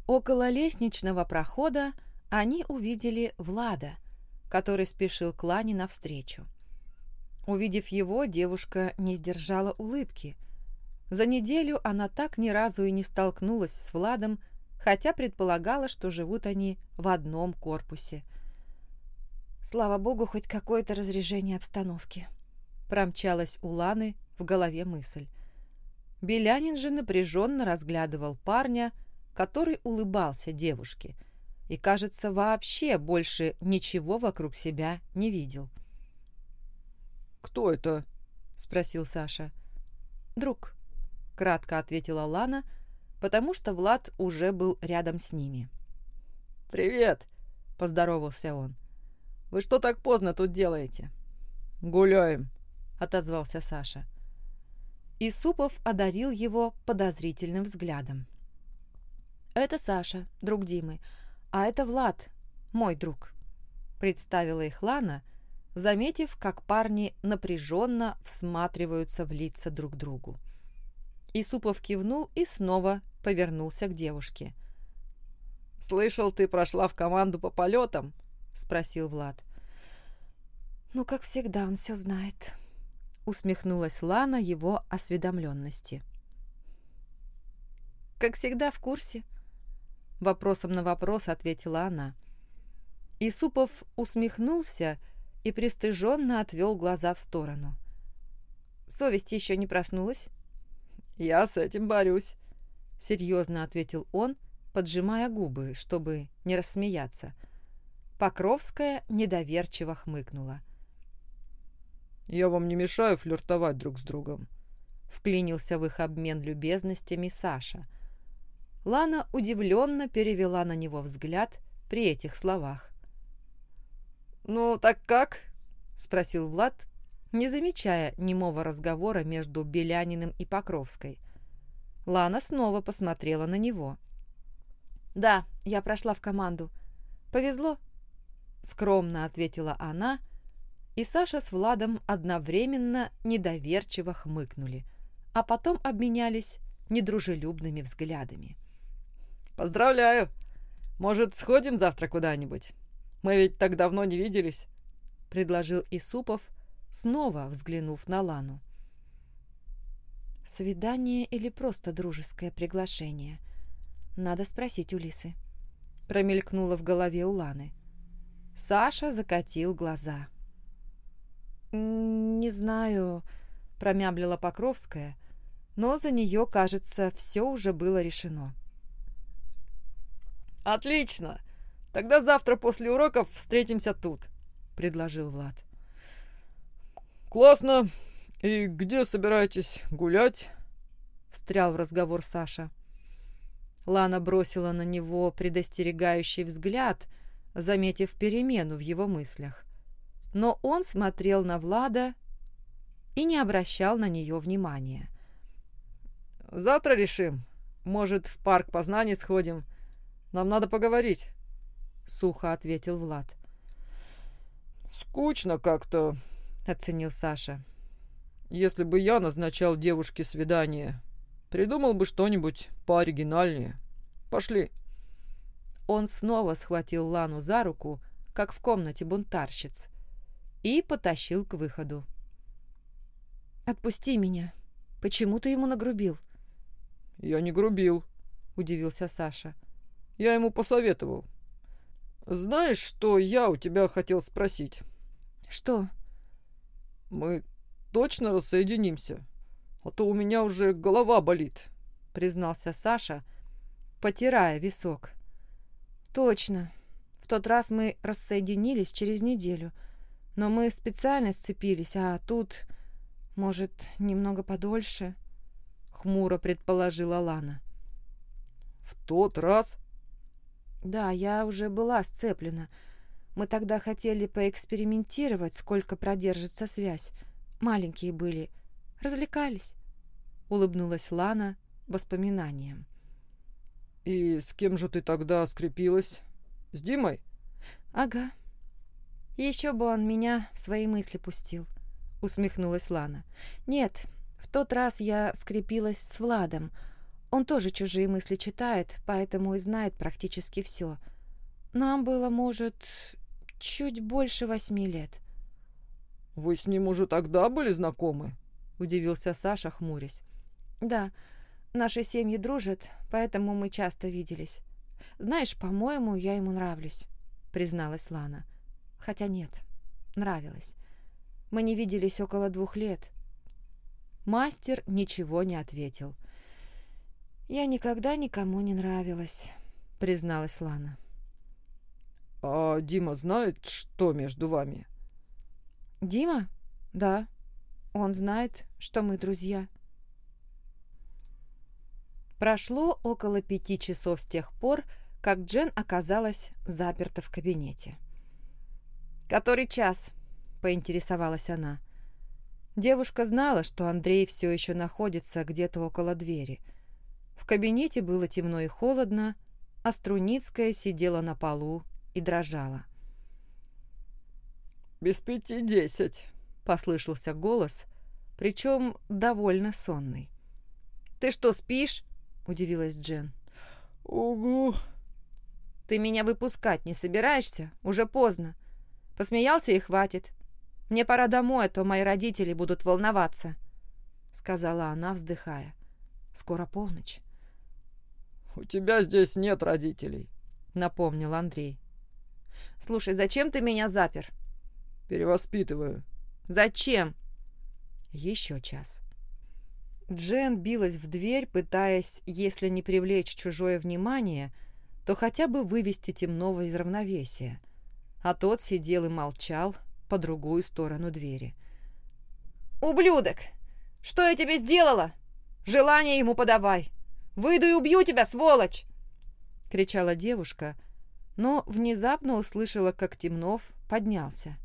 Около лестничного прохода они увидели Влада, который спешил к Лане навстречу. Увидев его, девушка не сдержала улыбки. За неделю она так ни разу и не столкнулась с Владом, хотя предполагала, что живут они в одном корпусе. Слава богу, хоть какое-то разрежение обстановки. Промчалась у Ланы в голове мысль. Белянин же напряженно разглядывал парня, который улыбался девушке и, кажется, вообще больше ничего вокруг себя не видел. «Кто это?» — спросил Саша. «Друг», — кратко ответила Лана, — потому что Влад уже был рядом с ними. «Привет!» – поздоровался он. «Вы что так поздно тут делаете?» «Гуляем», – отозвался Саша. Исупов одарил его подозрительным взглядом. «Это Саша, друг Димы, а это Влад, мой друг», – представила их Лана, заметив, как парни напряженно всматриваются в лица друг другу. Исупов кивнул и снова повернулся к девушке. «Слышал, ты прошла в команду по полетам?» — спросил Влад. «Ну, как всегда, он все знает», — усмехнулась Лана его осведомленности. «Как всегда, в курсе?» Вопросом на вопрос ответила она. Исупов усмехнулся и пристыженно отвел глаза в сторону. «Совесть еще не проснулась?» «Я с этим борюсь», — серьезно ответил он, поджимая губы, чтобы не рассмеяться. Покровская недоверчиво хмыкнула. «Я вам не мешаю флиртовать друг с другом», — вклинился в их обмен любезностями Саша. Лана удивленно перевела на него взгляд при этих словах. «Ну, так как?» — спросил Влад, не замечая немого разговора между Беляниным и Покровской. Лана снова посмотрела на него. «Да, я прошла в команду. Повезло?» Скромно ответила она, и Саша с Владом одновременно недоверчиво хмыкнули, а потом обменялись недружелюбными взглядами. «Поздравляю! Может, сходим завтра куда-нибудь? Мы ведь так давно не виделись», — предложил Исупов, снова взглянув на Лану. «Свидание или просто дружеское приглашение? Надо спросить у Лисы», — промелькнуло в голове у Ланы. Саша закатил глаза. «Не знаю», — промямлила Покровская, но за нее, кажется, все уже было решено. «Отлично! Тогда завтра после уроков встретимся тут», — предложил Влад. «Классно! И где собираетесь гулять?» — встрял в разговор Саша. Лана бросила на него предостерегающий взгляд — заметив перемену в его мыслях. Но он смотрел на Влада и не обращал на нее внимания. «Завтра решим. Может, в парк познаний сходим. Нам надо поговорить», — сухо ответил Влад. «Скучно как-то», — оценил Саша. «Если бы я назначал девушке свидание, придумал бы что-нибудь пооригинальнее. Пошли». Он снова схватил Лану за руку, как в комнате бунтарщиц, и потащил к выходу. «Отпусти меня. Почему ты ему нагрубил?» «Я не грубил», — удивился Саша. «Я ему посоветовал. Знаешь, что я у тебя хотел спросить?» «Что?» «Мы точно рассоединимся? А то у меня уже голова болит», — признался Саша, потирая висок. Точно. В тот раз мы рассоединились через неделю. Но мы специально сцепились, а тут, может, немного подольше, хмуро предположила Лана. В тот раз? Да, я уже была сцеплена. Мы тогда хотели поэкспериментировать, сколько продержится связь. Маленькие были. Развлекались. Улыбнулась Лана воспоминанием. «И с кем же ты тогда скрепилась? С Димой?» «Ага. Еще бы он меня в свои мысли пустил», — усмехнулась Лана. «Нет, в тот раз я скрепилась с Владом. Он тоже чужие мысли читает, поэтому и знает практически все. Нам было, может, чуть больше восьми лет». «Вы с ним уже тогда были знакомы?» — удивился Саша, хмурясь. «Да, Наши семьи дружат, поэтому мы часто виделись. Знаешь, по-моему, я ему нравлюсь», — призналась Лана. «Хотя нет, нравилась. Мы не виделись около двух лет». Мастер ничего не ответил. «Я никогда никому не нравилась», — призналась Лана. «А Дима знает, что между вами?» «Дима? Да. Он знает, что мы друзья». Прошло около пяти часов с тех пор, как Джен оказалась заперта в кабинете. «Который час?» – поинтересовалась она. Девушка знала, что Андрей все еще находится где-то около двери. В кабинете было темно и холодно, а Струницкая сидела на полу и дрожала. «Без пяти десять», — послышался голос, причем довольно сонный. «Ты что, спишь?» — удивилась Джен. «Угу». «Ты меня выпускать не собираешься? Уже поздно. Посмеялся и хватит. Мне пора домой, а то мои родители будут волноваться», — сказала она, вздыхая. «Скоро полночь». «У тебя здесь нет родителей», — напомнил Андрей. «Слушай, зачем ты меня запер?» «Перевоспитываю». «Зачем?» Еще час. Джен билась в дверь, пытаясь, если не привлечь чужое внимание, то хотя бы вывести темного из равновесия. А тот сидел и молчал по другую сторону двери. «Ублюдок! Что я тебе сделала? Желание ему подавай! Выйду и убью тебя, сволочь!» — кричала девушка, но внезапно услышала, как Темнов поднялся.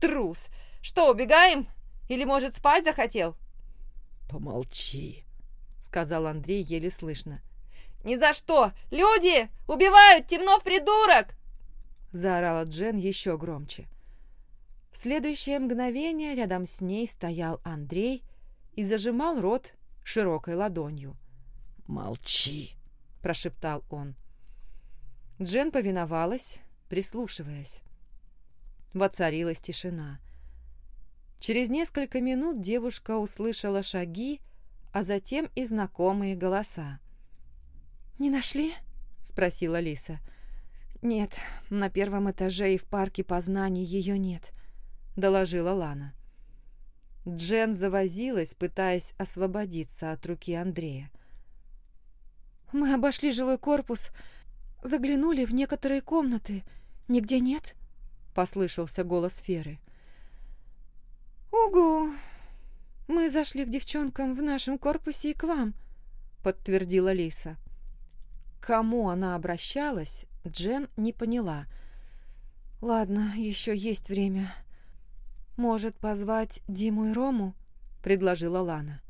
«Трус! Что, убегаем?» Или, может, спать захотел?» «Помолчи», — сказал Андрей еле слышно. «Ни за что! Люди! Убивают! Темнов придурок!» Заорала Джен еще громче. В следующее мгновение рядом с ней стоял Андрей и зажимал рот широкой ладонью. «Молчи!» – прошептал он. Джен повиновалась, прислушиваясь. Воцарилась тишина. Через несколько минут девушка услышала шаги, а затем и знакомые голоса. «Не нашли?» — спросила Лиса. «Нет, на первом этаже и в парке познаний ее нет», — доложила Лана. Джен завозилась, пытаясь освободиться от руки Андрея. «Мы обошли жилой корпус, заглянули в некоторые комнаты. Нигде нет?» — послышался голос Феры. «Угу. Мы зашли к девчонкам в нашем корпусе и к вам», — подтвердила Лиса кому она обращалась, Джен не поняла. «Ладно, еще есть время. Может, позвать Диму и Рому?» — предложила Лана.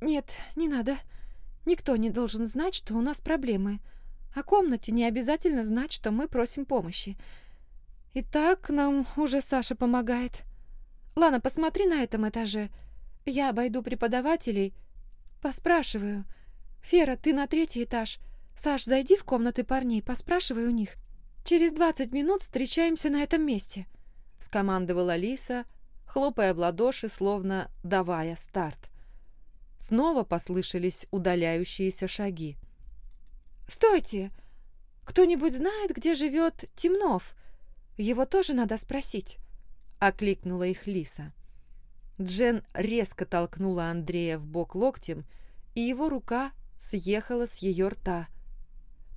«Нет, не надо. Никто не должен знать, что у нас проблемы. О комнате не обязательно знать, что мы просим помощи. И так нам уже Саша помогает. Лана, посмотри на этом этаже. Я обойду преподавателей, поспрашиваю». «Фера, ты на третий этаж. Саш, зайди в комнаты парней, поспрашивай у них. Через двадцать минут встречаемся на этом месте», — скомандовала Лиса, хлопая в ладоши, словно давая старт. Снова послышались удаляющиеся шаги. «Стойте! Кто-нибудь знает, где живет Темнов? Его тоже надо спросить», — окликнула их Лиса. Джен резко толкнула Андрея в бок локтем, и его рука съехала с ее рта.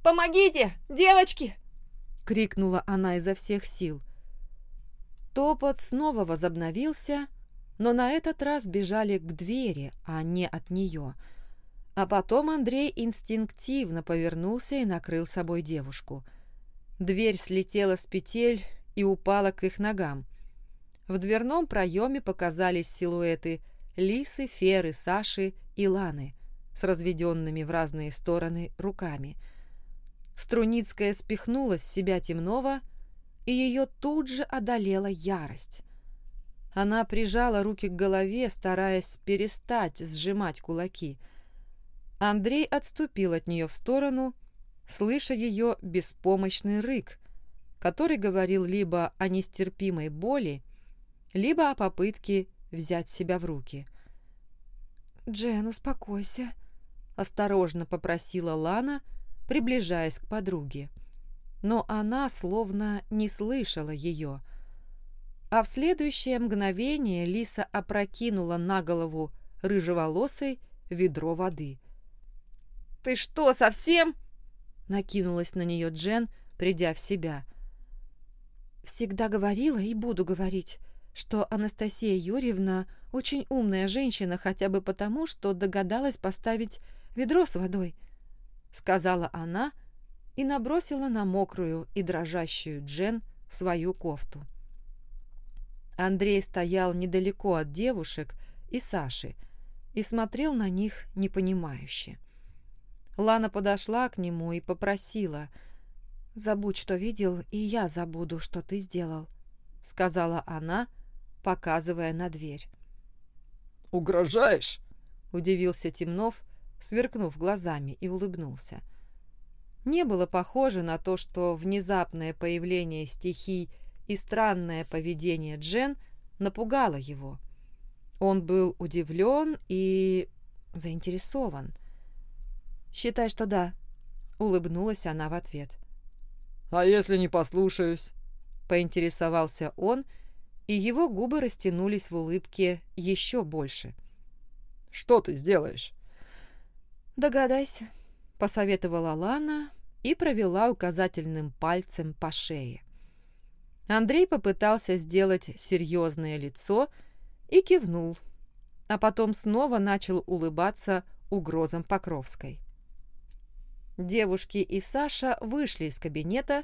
«Помогите, девочки!» — крикнула она изо всех сил. Топот снова возобновился, но на этот раз бежали к двери, а не от нее. А потом Андрей инстинктивно повернулся и накрыл собой девушку. Дверь слетела с петель и упала к их ногам. В дверном проеме показались силуэты Лисы, Феры, Саши и Ланы с разведенными в разные стороны руками. Струницкая спихнула с себя темного, и ее тут же одолела ярость. Она прижала руки к голове, стараясь перестать сжимать кулаки. Андрей отступил от нее в сторону, слыша ее беспомощный рык, который говорил либо о нестерпимой боли, либо о попытке взять себя в руки. «Джен, успокойся», осторожно попросила Лана, приближаясь к подруге. Но она словно не слышала ее. А в следующее мгновение Лиса опрокинула на голову рыжеволосой ведро воды. «Ты что, совсем?» Накинулась на нее Джен, придя в себя. «Всегда говорила и буду говорить, что Анастасия Юрьевна очень умная женщина хотя бы потому, что догадалась поставить ведро с водой», — сказала она и набросила на мокрую и дрожащую Джен свою кофту. Андрей стоял недалеко от девушек и Саши и смотрел на них непонимающе. Лана подошла к нему и попросила «Забудь, что видел, и я забуду, что ты сделал», — сказала она, показывая на дверь. «Угрожаешь?» — удивился Темнов, сверкнув глазами, и улыбнулся. Не было похоже на то, что внезапное появление стихий и странное поведение Джен напугало его. Он был удивлен и заинтересован. «Считай, что да», — улыбнулась она в ответ. «А если не послушаюсь?» — поинтересовался он, и его губы растянулись в улыбке еще больше. «Что ты сделаешь?» «Догадайся», — посоветовала Лана и провела указательным пальцем по шее. Андрей попытался сделать серьезное лицо и кивнул, а потом снова начал улыбаться угрозам Покровской. Девушки и Саша вышли из кабинета,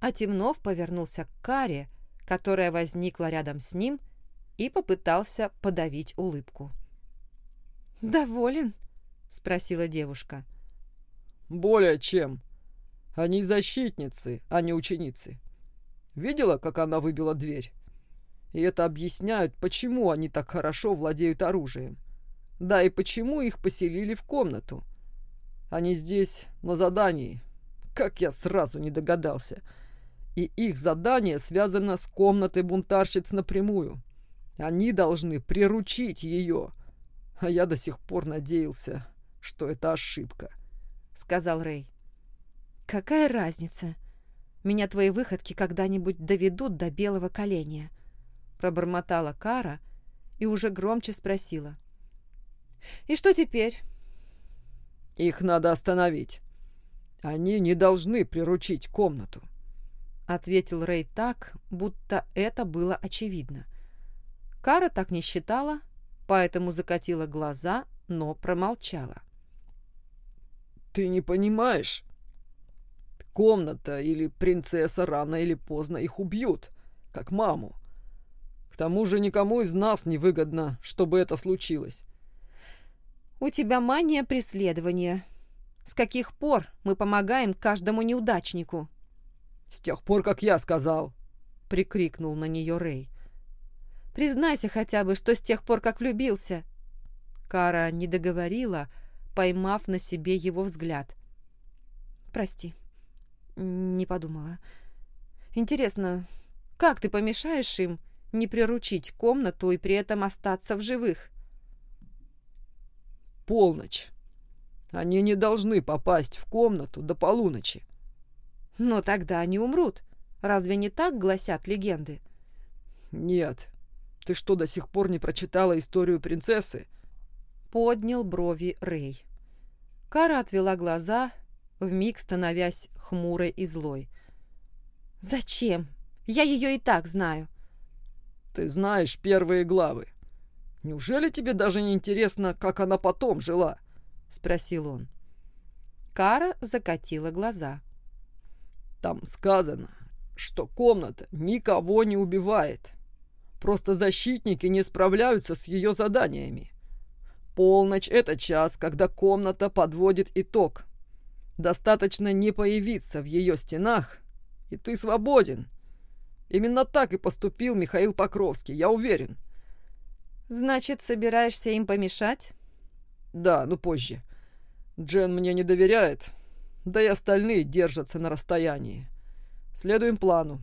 а Темнов повернулся к Каре, которая возникла рядом с ним, и попытался подавить улыбку. «Доволен?» — спросила девушка. «Более чем. Они защитницы, а не ученицы. Видела, как она выбила дверь? И это объясняет, почему они так хорошо владеют оружием. Да и почему их поселили в комнату. Они здесь на задании. Как я сразу не догадался. И их задание связано с комнатой бунтарщиц напрямую. Они должны приручить ее. А я до сих пор надеялся, что это ошибка, — сказал Рэй. «Какая разница? Меня твои выходки когда-нибудь доведут до белого коленя», — пробормотала Кара и уже громче спросила. «И что теперь?» «Их надо остановить. Они не должны приручить комнату», — ответил Рэй так, будто это было очевидно. Кара так не считала, поэтому закатила глаза, но промолчала. «Ты не понимаешь? Комната или принцесса рано или поздно их убьют, как маму. К тому же никому из нас не выгодно, чтобы это случилось». «У тебя мания преследования. С каких пор мы помогаем каждому неудачнику?» «С тех пор, как я сказал», — прикрикнул на нее Рэй. Признайся хотя бы, что с тех пор, как влюбился». Кара не договорила, поймав на себе его взгляд. «Прости, не подумала. Интересно, как ты помешаешь им не приручить комнату и при этом остаться в живых?» «Полночь. Они не должны попасть в комнату до полуночи». «Но тогда они умрут. Разве не так гласят легенды?» «Нет, ты что, до сих пор не прочитала историю принцессы?» Поднял брови Рэй. Кара отвела глаза, вмиг становясь хмурой и злой. «Зачем? Я ее и так знаю». «Ты знаешь первые главы. Неужели тебе даже не интересно, как она потом жила?» — спросил он. Кара закатила глаза. «Там сказано, что комната никого не убивает. Просто защитники не справляются с ее заданиями. Полночь — это час, когда комната подводит итог. Достаточно не появиться в ее стенах, и ты свободен. Именно так и поступил Михаил Покровский, я уверен. Значит, собираешься им помешать? Да, но позже. Джен мне не доверяет, да и остальные держатся на расстоянии. Следуем плану.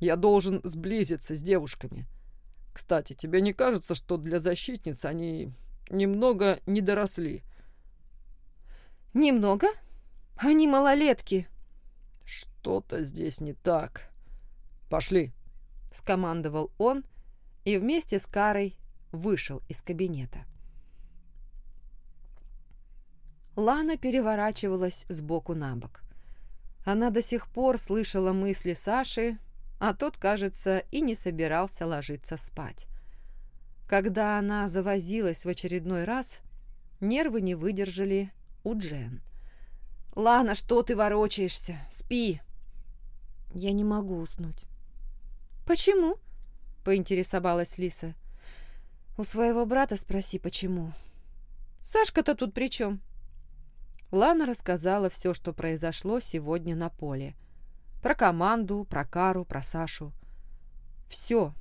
Я должен сблизиться с девушками. Кстати, тебе не кажется, что для защитниц они немного не доросли? Немного? Они малолетки. Что-то здесь не так. Пошли, скомандовал он и вместе с Карой вышел из кабинета. Лана переворачивалась с боку на бок. Она до сих пор слышала мысли Саши, а тот, кажется, и не собирался ложиться спать. Когда она завозилась в очередной раз, нервы не выдержали у Джен. «Лана, что ты ворочаешься? Спи!» «Я не могу уснуть». «Почему?» — поинтересовалась Лиса. «У своего брата спроси, почему». «Сашка-то тут при чем?» Лана рассказала все, что произошло сегодня на поле — про команду, про Кару, про Сашу. Все.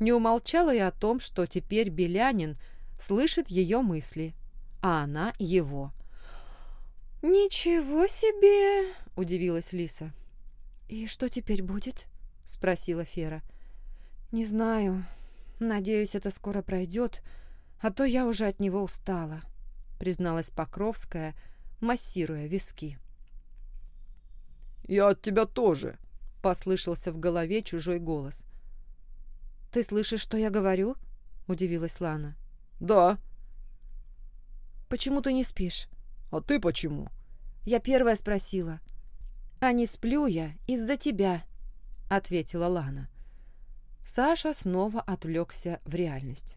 Не умолчала и о том, что теперь Белянин слышит ее мысли, а она его. «Ничего себе!» — удивилась Лиса. «И что теперь будет?» — спросила Фера. «Не знаю. Надеюсь, это скоро пройдет, а то я уже от него устала», — призналась Покровская, массируя виски. «Я от тебя тоже», — послышался в голове чужой голос. «Ты слышишь, что я говорю?» — удивилась Лана. «Да». «Почему ты не спишь?» «А ты почему?» «Я первая спросила». «А не сплю я из-за тебя», — ответила Лана. Саша снова отвлекся в реальность.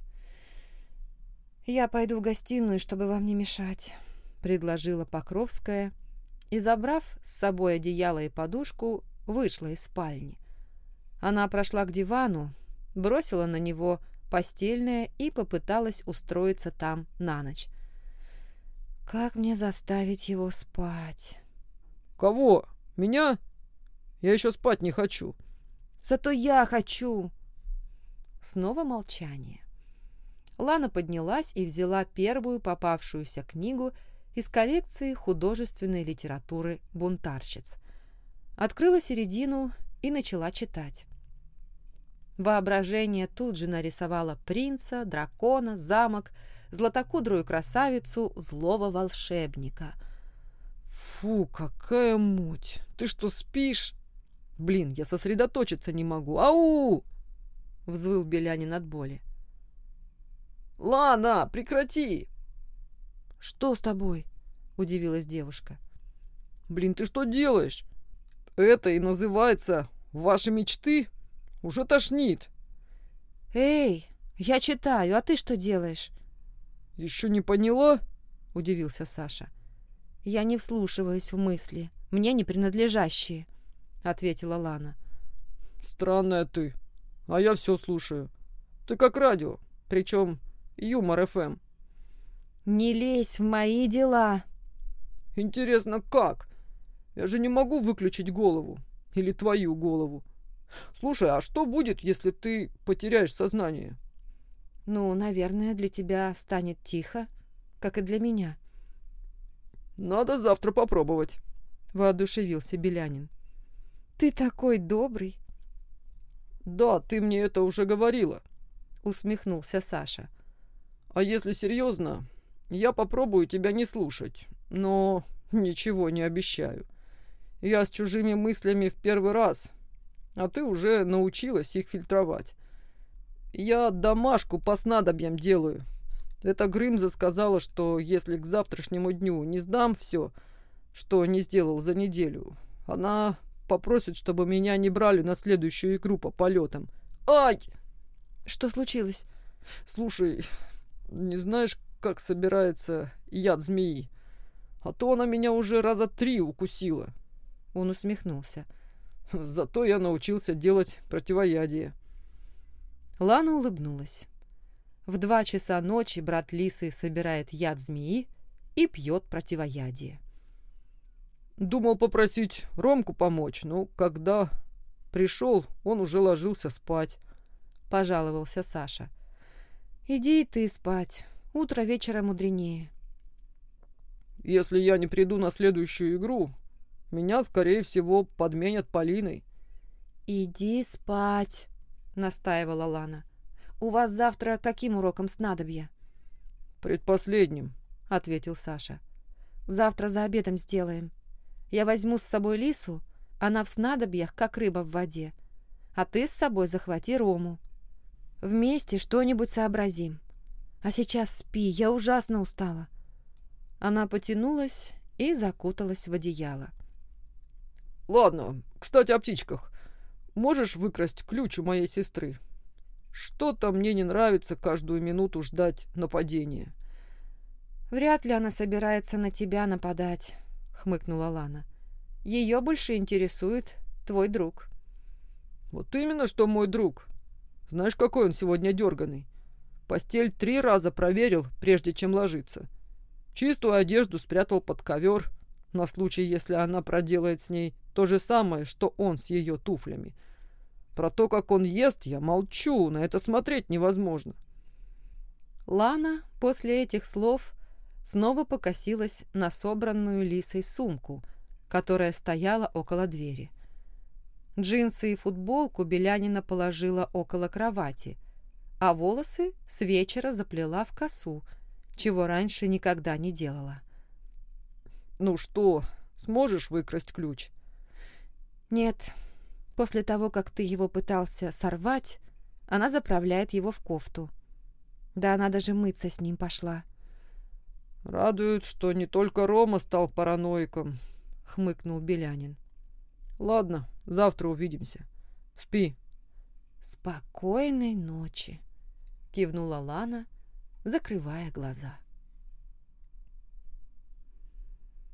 «Я пойду в гостиную, чтобы вам не мешать», — предложила Покровская, — и, забрав с собой одеяло и подушку, вышла из спальни. Она прошла к дивану, бросила на него постельное и попыталась устроиться там на ночь. «Как мне заставить его спать?» «Кого? Меня? Я еще спать не хочу». «Зато я хочу!» Снова молчание. Лана поднялась и взяла первую попавшуюся книгу из коллекции художественной литературы «Бунтарщиц». Открыла середину и начала читать. Воображение тут же нарисовало принца, дракона, замок, златокудрую красавицу, злого волшебника. «Фу, какая муть! Ты что, спишь? Блин, я сосредоточиться не могу. Ау!» — взвыл Белянин от боли. «Лана, прекрати!» «Что с тобой?» — удивилась девушка. «Блин, ты что делаешь? Это и называется ваши мечты?» Уже тошнит. Эй, я читаю, а ты что делаешь? Еще не поняла? Удивился Саша. Я не вслушиваюсь в мысли, мне не принадлежащие, ответила Лана. Странная ты, а я все слушаю. Ты как радио, причем Юмор ФМ. Не лезь в мои дела. Интересно, как? Я же не могу выключить голову. Или твою голову. Слушай, а что будет, если ты потеряешь сознание? Ну, наверное, для тебя станет тихо, как и для меня. Надо завтра попробовать, воодушевился Белянин. Ты такой добрый. Да, ты мне это уже говорила, усмехнулся Саша. А если серьезно, я попробую тебя не слушать, но ничего не обещаю. Я с чужими мыслями в первый раз, а ты уже научилась их фильтровать. Я домашку по снадобьям делаю. Эта Грымза сказала, что если к завтрашнему дню не сдам все, что не сделал за неделю, она попросит, чтобы меня не брали на следующую игру по полетам. Ай! Что случилось? Слушай, не знаешь, как собирается яд змеи? А то она меня уже раза три укусила. Он усмехнулся. Зато я научился делать противоядие. Лана улыбнулась. В два часа ночи брат Лисы собирает яд змеи и пьет противоядие. Думал попросить Ромку помочь, но когда пришел, он уже ложился спать. Пожаловался Саша. «Иди ты спать. Утро вечера мудренее». «Если я не приду на следующую игру, меня, скорее всего, подменят Полиной. «Иди спать», — настаивала Лана. «У вас завтра каким уроком снадобья?» «Предпоследним», — ответил Саша. «Завтра за обедом сделаем. Я возьму с собой Лису, она в снадобьях, как рыба в воде. А ты с собой захвати Рому. Вместе что-нибудь сообразим. А сейчас спи, я ужасно устала». Она потянулась и закуталась в одеяло. Ладно, кстати, о птичках. Можешь выкрасть ключ у моей сестры? Что-то мне не нравится каждую минуту ждать нападения. Вряд ли она собирается на тебя нападать, хмыкнула Лана. Ее больше интересует твой друг. Вот именно, что мой друг. Знаешь, какой он сегодня дерганый. Постель три раза проверил, прежде чем ложиться. Чистую одежду спрятал под ковер, на случай, если она проделает с ней то же самое, что он с ее туфлями. Про то, как он ест, я молчу, на это смотреть невозможно. Лана после этих слов снова покосилась на собранную Лисой сумку, которая стояла около двери. Джинсы и футболку Белянина положила около кровати, а волосы с вечера заплела в косу, чего раньше никогда не делала. «Ну что, сможешь выкрасть ключ?» Нет. После того, как ты его пытался сорвать, она заправляет его в кофту. Да она даже мыться с ним пошла. «Радует, что не только Рома стал параноиком», — хмыкнул Белянин. «Ладно, завтра увидимся. Спи». «Спокойной ночи», — кивнула Лана, закрывая глаза.